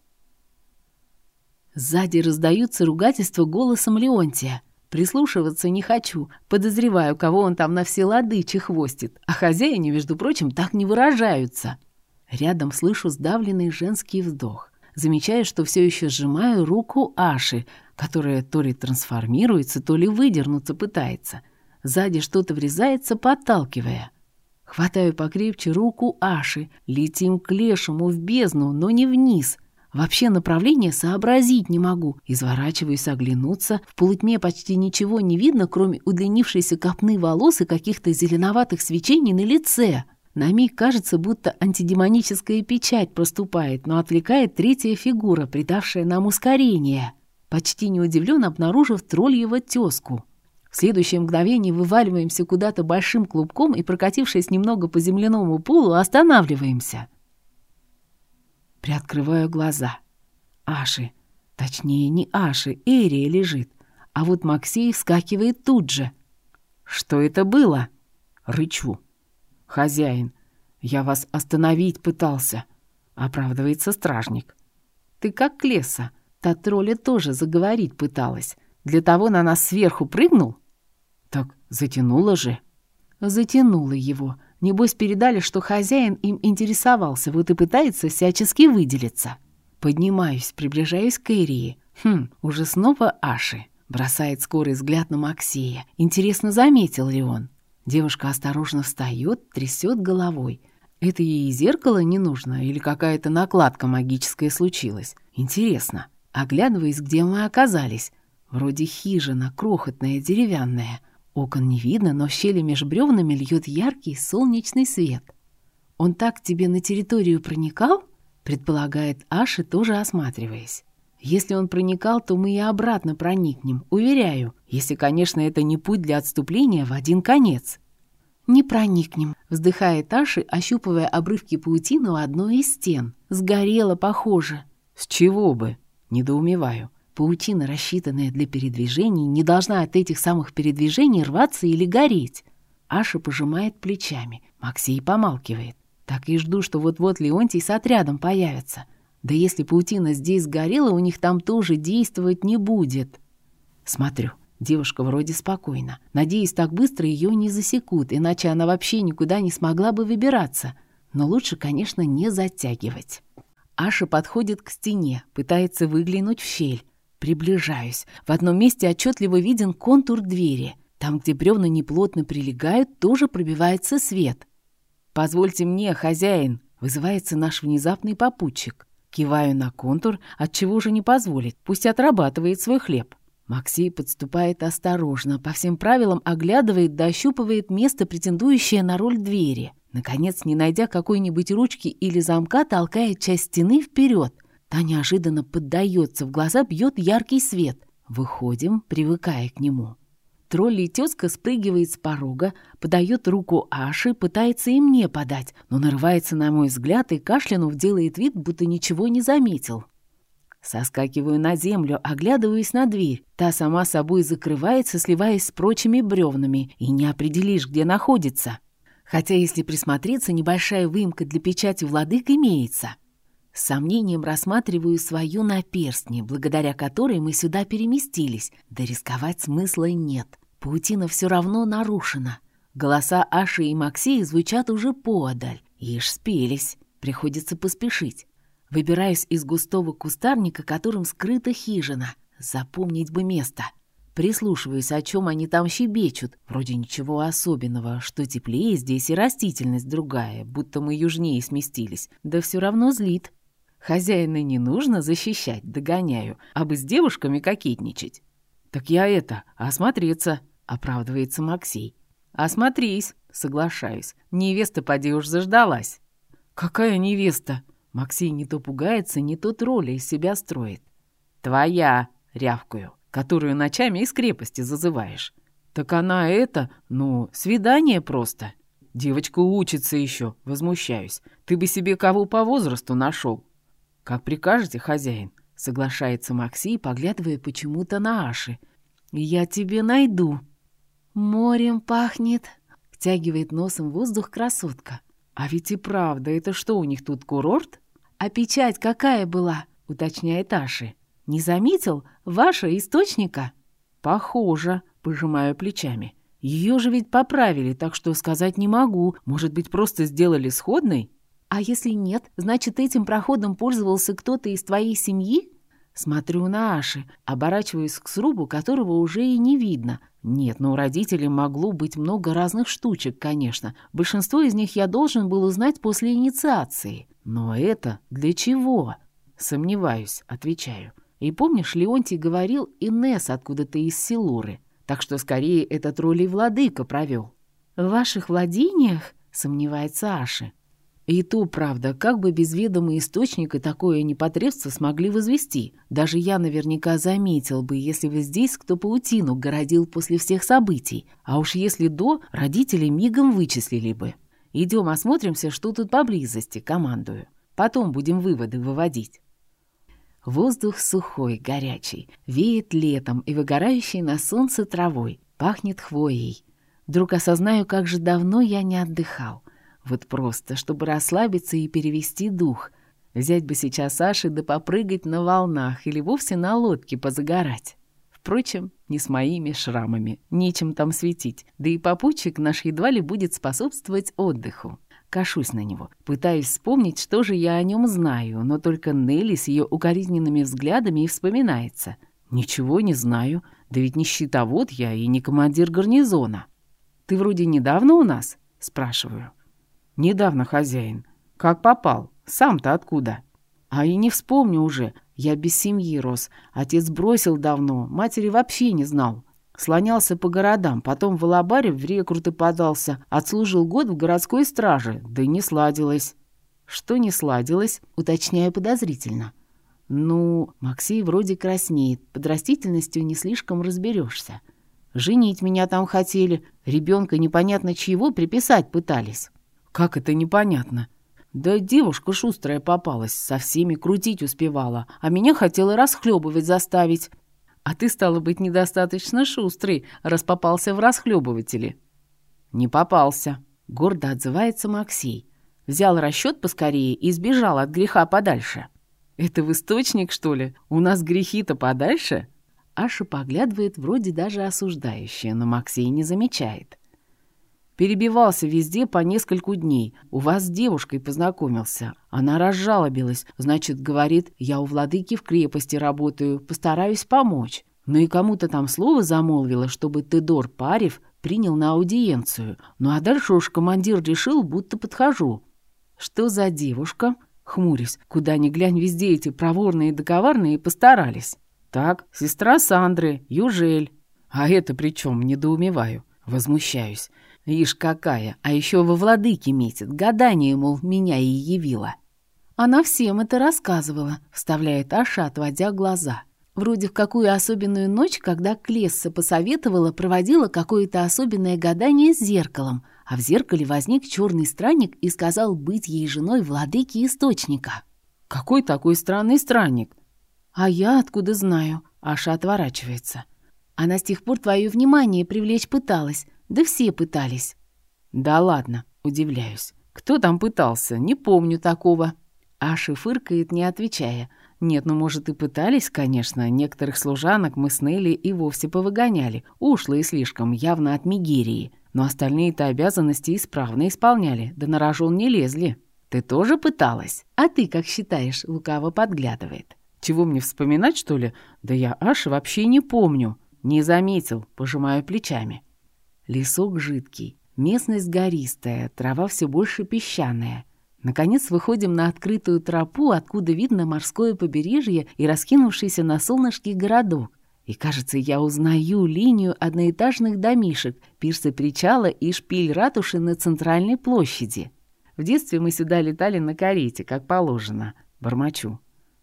Сзади раздаются ругательства голосом Леонтия. Прислушиваться не хочу, подозреваю, кого он там на все лады чехвостит, а хозяине, между прочим, так не выражаются. Рядом слышу сдавленный женский вздох. Замечаю, что все еще сжимаю руку Аши, которая то ли трансформируется, то ли выдернуться пытается. Сзади что-то врезается, подталкивая. Хватаю покрепче руку Аши, летим к лешему в бездну, но не вниз. Вообще направление сообразить не могу. Изворачиваюсь оглянуться. В полутьме почти ничего не видно, кроме удлинившейся копны волос и каких-то зеленоватых свечений на лице. На миг кажется, будто антидемоническая печать проступает, но отвлекает третья фигура, придавшая нам ускорение. Почти не удивлен, обнаружив тролльего тезку. В следующее мгновение вываливаемся куда-то большим клубком и, прокатившись немного по земляному полу, останавливаемся. Приоткрываю глаза. Аши, точнее не Аши, Эрия лежит, а вот Максей вскакивает тут же. «Что это было?» Рычу. «Хозяин, я вас остановить пытался», — оправдывается стражник. «Ты как Клесса, Та тролля тоже заговорить пыталась. Для того на нас сверху прыгнул? Так затянуло же. Затянуло его. Небось, передали, что хозяин им интересовался, вот и пытается всячески выделиться. Поднимаюсь, приближаюсь к Эрии. Хм, уже снова Аши. Бросает скорый взгляд на Максея. Интересно, заметил ли он? Девушка осторожно встает, трясет головой. Это ей зеркало не нужно, или какая-то накладка магическая случилась? Интересно. Оглядываясь, где мы оказались. Вроде хижина, крохотная, деревянная. Окон не видно, но в щели меж бревнами льет яркий солнечный свет. «Он так тебе на территорию проникал?» предполагает Аши, тоже осматриваясь. Если он проникал, то мы и обратно проникнем, уверяю, если, конечно, это не путь для отступления в один конец. «Не проникнем», — вздыхает Аши, ощупывая обрывки паутины у одной из стен. «Сгорело, похоже». «С чего бы?» — недоумеваю. Паутина, рассчитанная для передвижений, не должна от этих самых передвижений рваться или гореть. Аша пожимает плечами. Максей помалкивает. Так и жду, что вот-вот Леонтий с отрядом появится. Да если паутина здесь сгорела, у них там тоже действовать не будет. Смотрю, девушка вроде спокойна. Надеюсь, так быстро ее не засекут, иначе она вообще никуда не смогла бы выбираться. Но лучше, конечно, не затягивать. Аша подходит к стене, пытается выглянуть в щель. Приближаюсь. В одном месте отчетливо виден контур двери. Там, где бревна неплотно прилегают, тоже пробивается свет. «Позвольте мне, хозяин!» — вызывается наш внезапный попутчик. Киваю на контур, от чего же не позволит, пусть отрабатывает свой хлеб. Максей подступает осторожно, по всем правилам оглядывает да ощупывает место, претендующее на роль двери. Наконец, не найдя какой-нибудь ручки или замка, толкает часть стены вперед. Та неожиданно поддается, в глаза бьет яркий свет. Выходим, привыкая к нему. Тролли тезка спрыгивает с порога, подает руку Аши, пытается и мне подать, но нарывается на мой взгляд и, кашлянув, делает вид, будто ничего не заметил. Соскакиваю на землю, оглядываюсь на дверь. Та сама собой закрывается, сливаясь с прочими бревнами, и не определишь, где находится. Хотя, если присмотреться, небольшая выемка для печати владык имеется. С сомнением рассматриваю свою наперстни, благодаря которой мы сюда переместились, да рисковать смысла нет. Паутина все равно нарушена. Голоса Аши и Максея звучат уже поодаль. Ишь, спелись. Приходится поспешить. Выбираюсь из густого кустарника, которым скрыта хижина. Запомнить бы место. Прислушиваюсь, о чем они там щебечут. Вроде ничего особенного, что теплее здесь и растительность другая, будто мы южнее сместились. Да все равно злит. Хозяина не нужно защищать, догоняю, а бы с девушками кокетничать. Так я это, осмотреться оправдывается Максей. «Осмотрись», — соглашаюсь. «Невеста, поди уж заждалась». «Какая невеста?» Максей не то пугается, не то тролля из себя строит. «Твоя», — рявкую, которую ночами из крепости зазываешь. «Так она это, ну, свидание просто». «Девочка учится еще», — возмущаюсь. «Ты бы себе кого по возрасту нашел». «Как прикажете, хозяин», — соглашается Максей, поглядывая почему-то на Аши. «Я тебе найду», «Морем пахнет», — втягивает носом воздух красотка. «А ведь и правда, это что, у них тут курорт?» «А печать какая была?» — уточняет Аши. «Не заметил? Ваша источника?» «Похоже», — пожимаю плечами. «Ее же ведь поправили, так что сказать не могу. Может быть, просто сделали сходной?» «А если нет, значит, этим проходом пользовался кто-то из твоей семьи?» Смотрю на Аши, оборачиваюсь к срубу, которого уже и не видно. Нет, но у родителей могло быть много разных штучек, конечно. Большинство из них я должен был узнать после инициации. Но это для чего? Сомневаюсь, отвечаю. И помнишь, Леонтий говорил Инесс откуда-то из Силуры. Так что скорее этот роль и владыка провел. «В ваших владениях?» — сомневается Аши. И то, правда, как бы без ведома источника такое непотребство смогли возвести. Даже я наверняка заметил бы, если бы здесь кто паутину городил после всех событий. А уж если до, родители мигом вычислили бы. Идем осмотримся, что тут поблизости, командую. Потом будем выводы выводить. Воздух сухой, горячий, веет летом и выгорающий на солнце травой, пахнет хвоей. Вдруг осознаю, как же давно я не отдыхал. Вот просто, чтобы расслабиться и перевести дух. Взять бы сейчас Саши да попрыгать на волнах или вовсе на лодке позагорать. Впрочем, не с моими шрамами, нечем там светить, да и попутчик наш едва ли будет способствовать отдыху. Кашусь на него, пытаюсь вспомнить, что же я о нем знаю, но только Нелли с ее укоризненными взглядами и вспоминается. Ничего не знаю, да ведь не щитовод я и не командир гарнизона. «Ты вроде недавно у нас?» — спрашиваю. «Недавно, хозяин. Как попал? Сам-то откуда?» «А и не вспомню уже. Я без семьи рос. Отец бросил давно, матери вообще не знал. Слонялся по городам, потом в Алабаре в рекруты подался, отслужил год в городской страже, да и не сладилось. Что не сладилось, уточняю подозрительно. Ну, Максей вроде краснеет, под растительностью не слишком разберешься. Женить меня там хотели, ребенка непонятно чего приписать пытались. Как это непонятно? Да девушка шустрая попалась, со всеми крутить успевала, а меня хотела расхлебывать заставить. А ты, стало быть, недостаточно шустрый, раз попался в расхлебыватели. Не попался, гордо отзывается Максей. Взял расчет поскорее и сбежал от греха подальше. Это в источник, что ли? У нас грехи-то подальше? Аша поглядывает вроде даже осуждающе, но Максей не замечает. Перебивался везде по нескольку дней. У вас с девушкой познакомился. Она разжалобилась. Значит, говорит, я у владыки в крепости работаю, постараюсь помочь. Ну и кому-то там слово замолвила, чтобы Тедор Парев принял на аудиенцию. Ну а дальше уж командир решил, будто подхожу. Что за девушка? Хмурюсь. Куда ни глянь, везде эти проворные да коварные постарались. Так, сестра Сандры, Южель. А это при чем? Недоумеваю. Возмущаюсь. Ишь какая, а еще во владыке метит, гадание, мол, меня и явила. Она всем это рассказывала, вставляет Аша, отводя глаза. Вроде в какую особенную ночь, когда Клесса посоветовала, проводила какое-то особенное гадание с зеркалом, а в зеркале возник черный странник и сказал быть ей женой владыки Источника. «Какой такой странный странник?» «А я откуда знаю?» Аша отворачивается. «Она с тех пор твое внимание привлечь пыталась, да все пытались. Да ладно, удивляюсь. Кто там пытался? Не помню такого. Аша фыркает, не отвечая. Нет, ну, может, и пытались, конечно. Некоторых служанок мы с Нелли и вовсе повыгоняли. Ушлые слишком, явно от Мигерии. Но остальные-то обязанности исправно исполняли, да на рожон не лезли. Ты тоже пыталась? А ты, как считаешь, лукаво подглядывает. Чего мне вспоминать, что ли? Да я Аши вообще не помню. Не заметил, пожимаю плечами. Лесок жидкий, местность гористая, трава все больше песчаная. Наконец выходим на открытую тропу, откуда видно морское побережье и раскинувшийся на солнышке городок. И, кажется, я узнаю линию одноэтажных домишек, пирсы причала и шпиль ратуши на центральной площади. В детстве мы сюда летали на карете, как положено. Бормочу.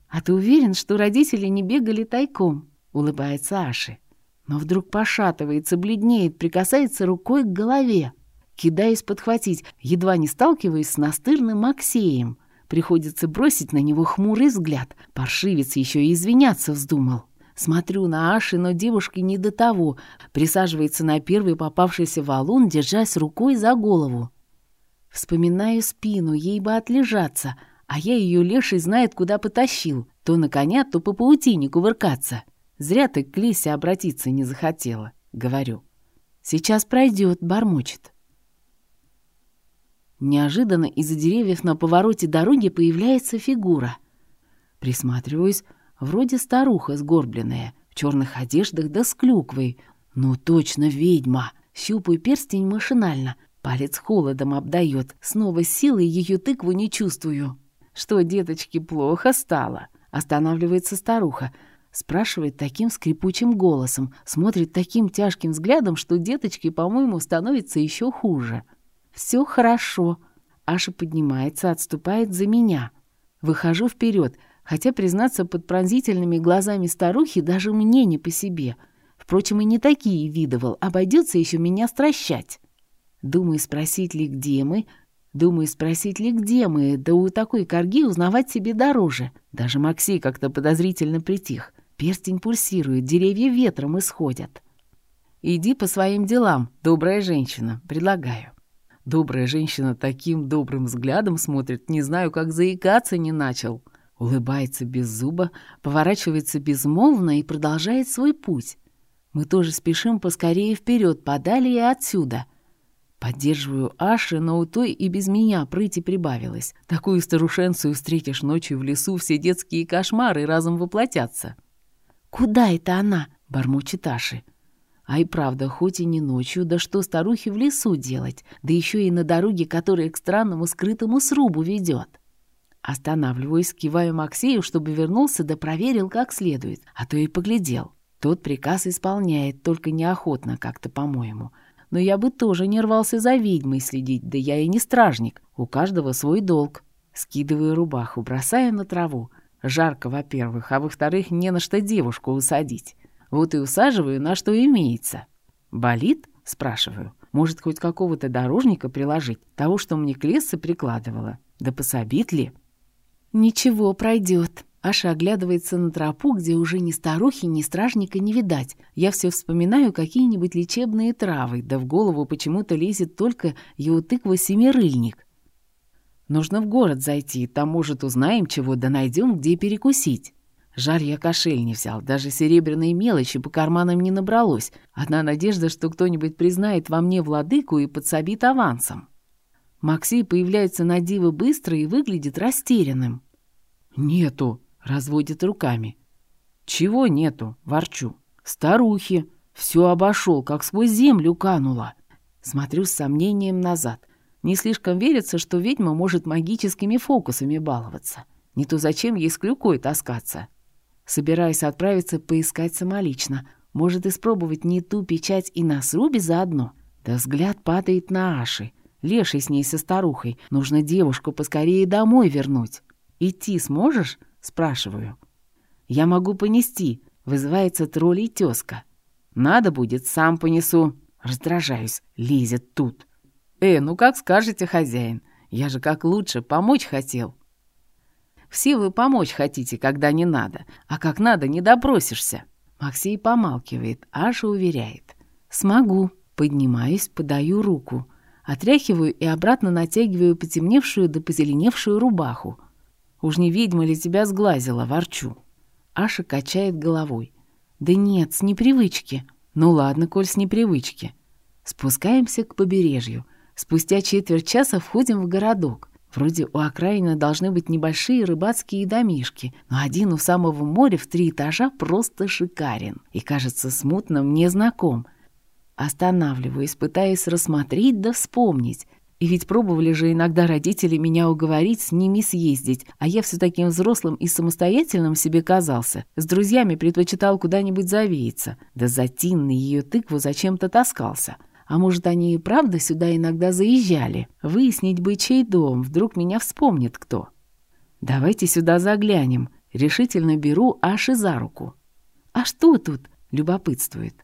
«А ты уверен, что родители не бегали тайком?» — улыбается Аши но вдруг пошатывается, бледнеет, прикасается рукой к голове. Кидаясь подхватить, едва не сталкиваясь с настырным Максеем. Приходится бросить на него хмурый взгляд. Паршивец еще и извиняться вздумал. Смотрю на Аши, но девушке не до того. Присаживается на первый попавшийся валун, держась рукой за голову. Вспоминаю спину, ей бы отлежаться, а я ее леший знает, куда потащил. То на коня, то по паутине кувыркаться. Зря ты к Лисе обратиться не захотела, говорю. Сейчас пройдет, бормочет. Неожиданно из-за деревьев на повороте дороги появляется фигура. Присматриваюсь, вроде старуха сгорбленная, в черных одеждах да с клюквой. Ну точно ведьма. Щупаю перстень машинально. Палец холодом обдает. Снова силой ее тыкву не чувствую. Что, деточки, плохо стало? Останавливается старуха. Спрашивает таким скрипучим голосом, смотрит таким тяжким взглядом, что деточке, по-моему, становится еще хуже. «Все хорошо». Аша поднимается, отступает за меня. Выхожу вперед, хотя, признаться, под пронзительными глазами старухи даже мне не по себе. Впрочем, и не такие видывал, обойдется еще меня стращать. Думаю, спросить ли, где мы, Думаю, спросить ли, где мы, да у такой корги узнавать себе дороже. Даже Максей как-то подозрительно притих. Перстень пульсирует, деревья ветром исходят. «Иди по своим делам, добрая женщина, предлагаю». Добрая женщина таким добрым взглядом смотрит, не знаю, как заикаться не начал. Улыбается без зуба, поворачивается безмолвно и продолжает свой путь. Мы тоже спешим поскорее вперед, подали и отсюда. Поддерживаю Аши, но у той и без меня прыти прибавилось. Такую старушенцию встретишь ночью в лесу, все детские кошмары разом воплотятся. «Куда это она?» — бормочет Аши. А и правда, хоть и не ночью, да что старухе в лесу делать, да еще и на дороге, которая к странному скрытому срубу ведет. Останавливаюсь, киваю Максею, чтобы вернулся да проверил как следует, а то и поглядел. Тот приказ исполняет, только неохотно как-то, по-моему. Но я бы тоже не рвался за ведьмой следить, да я и не стражник. У каждого свой долг. Скидываю рубаху, бросаю на траву. Жарко, во-первых, а во-вторых, не на что девушку усадить. Вот и усаживаю, на что имеется. «Болит?» — спрашиваю. «Может, хоть какого-то дорожника приложить? Того, что мне к лесу прикладывала? Да пособит ли?» «Ничего, пройдет». Аша оглядывается на тропу, где уже ни старухи, ни стражника не видать. Я все вспоминаю какие-нибудь лечебные травы, да в голову почему-то лезет только его тыква-семирыльник. Нужно в город зайти, там, может, узнаем чего, да найдем, где перекусить. Жаль, я кошель не взял, даже серебряные мелочи по карманам не набралось. Одна надежда, что кто-нибудь признает во мне владыку и подсобит авансом. Максей появляется на диво быстро и выглядит растерянным. «Нету», — разводит руками. «Чего нету?» — ворчу. «Старухи. Все обошел, как сквозь землю кануло». Смотрю с сомнением назад. Не слишком верится, что ведьма может магическими фокусами баловаться. Не то зачем ей с клюкой таскаться. Собираюсь отправиться поискать самолично. Может, испробовать не ту печать и на срубе заодно? Да взгляд падает на Аши. Леший с ней со старухой. Нужно девушку поскорее домой вернуть. «Идти сможешь?» — спрашиваю. «Я могу понести», — вызывается тролль и тёзка. «Надо будет, сам понесу». Раздражаюсь, лезет тут. «Э, ну как скажете, хозяин? Я же как лучше помочь хотел». Все вы помочь хотите, когда не надо, а как надо не допросишься». Максей помалкивает, Аша уверяет. «Смогу». Поднимаюсь, подаю руку. Отряхиваю и обратно натягиваю потемневшую да позеленевшую рубаху. Уж не ведьма ли тебя сглазила, ворчу. Аша качает головой. «Да нет, с непривычки». «Ну ладно, коль с непривычки». Спускаемся к побережью. Спустя четверть часа входим в городок. Вроде у окраины должны быть небольшие рыбацкие домишки, но один у самого моря в три этажа просто шикарен и, кажется, смутно мне знаком. Останавливаюсь, пытаясь рассмотреть да вспомнить. И ведь пробовали же иногда родители меня уговорить с ними съездить, а я все таким взрослым и самостоятельным себе казался. С друзьями предпочитал куда-нибудь завеяться, да за Тинной ее тыкву зачем-то таскался. А может, они и правда сюда иногда заезжали? Выяснить бы, чей дом, вдруг меня вспомнит кто. Давайте сюда заглянем. Решительно беру Аши за руку. А что тут? Любопытствует.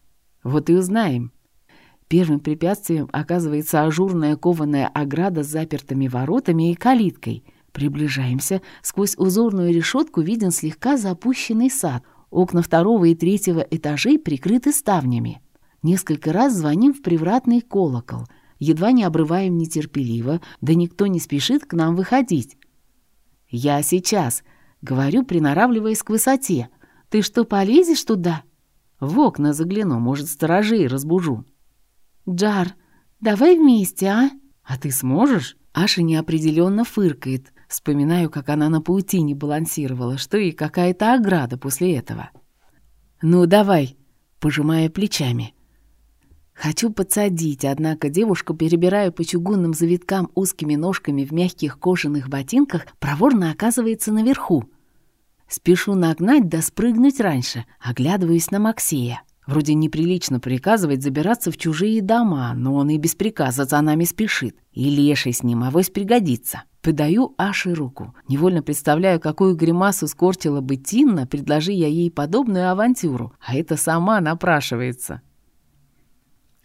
Вот и узнаем. Первым препятствием оказывается ажурная кованая ограда с запертыми воротами и калиткой. Приближаемся. Сквозь узорную решетку виден слегка запущенный сад. Окна второго и третьего этажей прикрыты ставнями. Несколько раз звоним в привратный колокол, едва не обрываем нетерпеливо, да никто не спешит к нам выходить. «Я сейчас», — говорю, приноравливаясь к высоте. «Ты что, полезешь туда?» «В окна загляну, может, сторожей разбужу». «Джар, давай вместе, а?» «А ты сможешь?» Аша неопределенно фыркает. Вспоминаю, как она на паутине балансировала, что и какая-то ограда после этого. «Ну, давай», пожимая плечами. Хочу подсадить, однако девушка, перебирая по чугунным завиткам узкими ножками в мягких кожаных ботинках, проворно оказывается наверху. Спешу нагнать да спрыгнуть раньше, оглядываясь на Максея. Вроде неприлично приказывать забираться в чужие дома, но он и без приказа за нами спешит. И леший с ним, авось пригодится. Подаю Аше руку. Невольно представляю, какую гримасу скорчила бы Тинна, предложи я ей подобную авантюру. А это сама напрашивается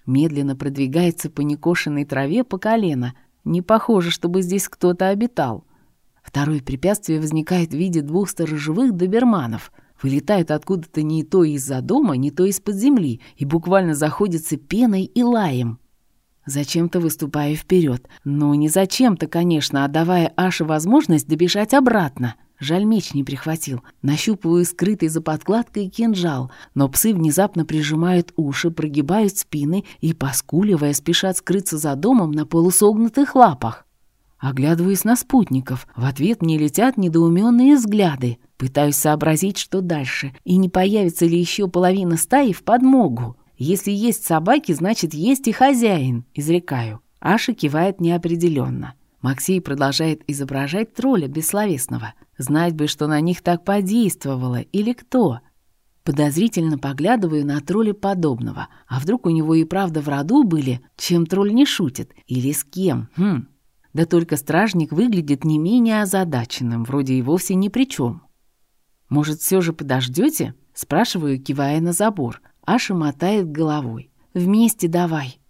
медленно продвигается по некошенной траве по колено. Не похоже, чтобы здесь кто-то обитал. Второе препятствие возникает в виде двух сторожевых доберманов. Вылетают откуда-то не то из-за дома, не то из-под земли и буквально заходятся пеной и лаем. Зачем-то выступаю вперед. Ну, не зачем-то, конечно, отдавая Аше возможность добежать обратно. Жаль, меч не прихватил. Нащупываю скрытый за подкладкой кинжал, но псы внезапно прижимают уши, прогибают спины и, поскуливая, спешат скрыться за домом на полусогнутых лапах. Оглядываюсь на спутников. В ответ мне летят недоуменные взгляды. Пытаюсь сообразить, что дальше, и не появится ли еще половина стаи в подмогу. Если есть собаки, значит, есть и хозяин, изрекаю. Аша кивает неопределенно. Максей продолжает изображать тролля бессловесного. Знать бы, что на них так подействовало, или кто. Подозрительно поглядываю на тролля подобного. А вдруг у него и правда в роду были, чем тролль не шутит? Или с кем? Хм. Да только стражник выглядит не менее озадаченным, вроде и вовсе ни при чем. «Может, все же подождете?» Спрашиваю, кивая на забор. Аша мотает головой. «Вместе давай».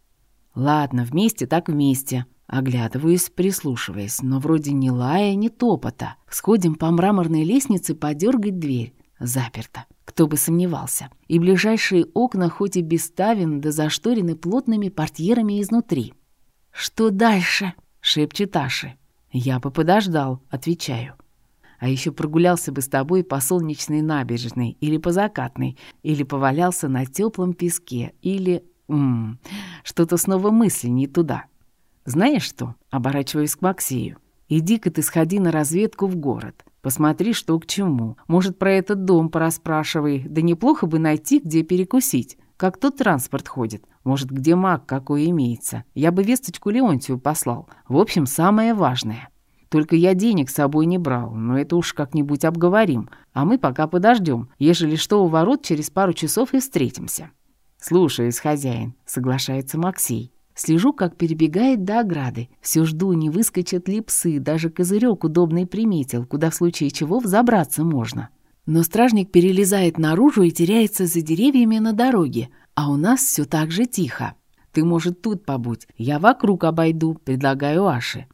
«Ладно, вместе так вместе». Оглядываюсь, прислушиваясь, но вроде ни лая, ни топота. Сходим по мраморной лестнице подергать дверь. Заперто. Кто бы сомневался. И ближайшие окна хоть и без ставен, да зашторены плотными портьерами изнутри. «Что дальше?» — шепчет Аши. «Я бы подождал», — отвечаю. А еще прогулялся бы с тобой по солнечной набережной или по закатной, или повалялся на теплом песке, или... Что-то снова мысли не туда. Знаешь что? Оборачиваюсь к Максею. Иди-ка ты сходи на разведку в город. Посмотри, что к чему. Может, про этот дом пораспрашивай. Да неплохо бы найти, где перекусить. Как тут транспорт ходит. Может, где маг какой имеется. Я бы весточку Леонтию послал. В общем, самое важное. Только я денег с собой не брал, но это уж как-нибудь обговорим. А мы пока подождем. Ежели что, у ворот через пару часов и встретимся». «Слушаюсь, хозяин», — соглашается Максей. Слежу, как перебегает до ограды. Все жду, не выскочат ли псы, даже козырек удобный приметил, куда в случае чего взобраться можно. Но стражник перелезает наружу и теряется за деревьями на дороге, а у нас все так же тихо. «Ты, может, тут побудь, я вокруг обойду», — предлагаю Аше.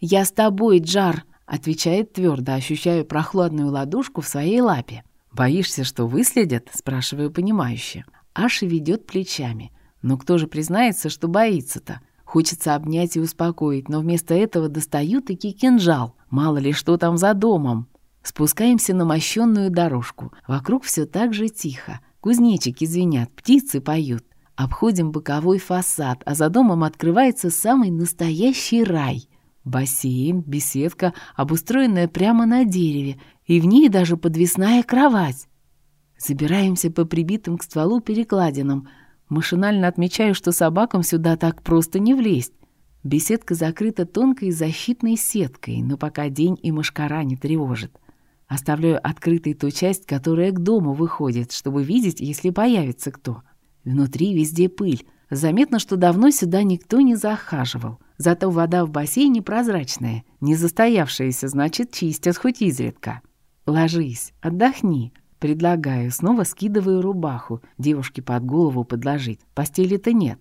«Я с тобой, Джар», — отвечает твердо, ощущая прохладную ладошку в своей лапе. «Боишься, что выследят?» — спрашиваю понимающе. Аша ведет плечами. «Но кто же признается, что боится-то?» Хочется обнять и успокоить, но вместо этого достаю таки кинжал. Мало ли что там за домом. Спускаемся на мощенную дорожку. Вокруг все так же тихо. Кузнечики звенят, птицы поют. Обходим боковой фасад, а за домом открывается самый настоящий рай. Бассейн, беседка, обустроенная прямо на дереве, и в ней даже подвесная кровать. Забираемся по прибитым к стволу перекладинам. Машинально отмечаю, что собакам сюда так просто не влезть. Беседка закрыта тонкой защитной сеткой, но пока день и мошкара не тревожит. Оставляю открытой ту часть, которая к дому выходит, чтобы видеть, если появится кто. Внутри везде пыль. Заметно, что давно сюда никто не захаживал. Зато вода в бассейне прозрачная, не застоявшаяся, значит, чистят хоть изредка. Ложись, отдохни. Предлагаю, снова скидываю рубаху, девушке под голову подложить. Постели-то нет.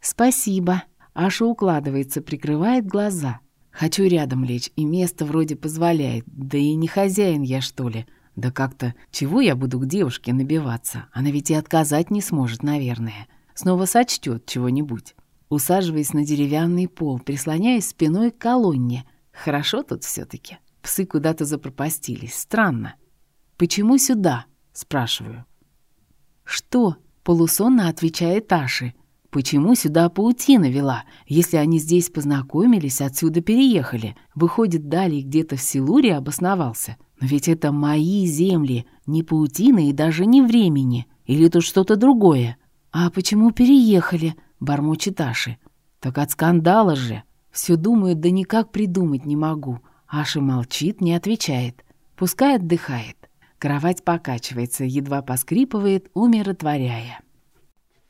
Спасибо. Аша укладывается, прикрывает глаза. Хочу рядом лечь, и место вроде позволяет. Да и не хозяин я, что ли. Да как-то, чего я буду к девушке набиваться? Она ведь и отказать не сможет, наверное. Снова сочтет чего-нибудь усаживаясь на деревянный пол, прислоняясь спиной к колонне. Хорошо тут все таки Псы куда-то запропастились. Странно. «Почему сюда?» — спрашиваю. «Что?» — полусонно отвечает Аши. «Почему сюда паутина вела? Если они здесь познакомились, отсюда переехали. Выходит, далее где-то в Силуре обосновался. Но ведь это мои земли, не паутина и даже не времени. Или тут что-то другое. А почему переехали?» бормочет Аши. «Так от скандала же!» Все думаю, да никак придумать не могу. Аши молчит, не отвечает. Пускай отдыхает. Кровать покачивается, едва поскрипывает, умиротворяя.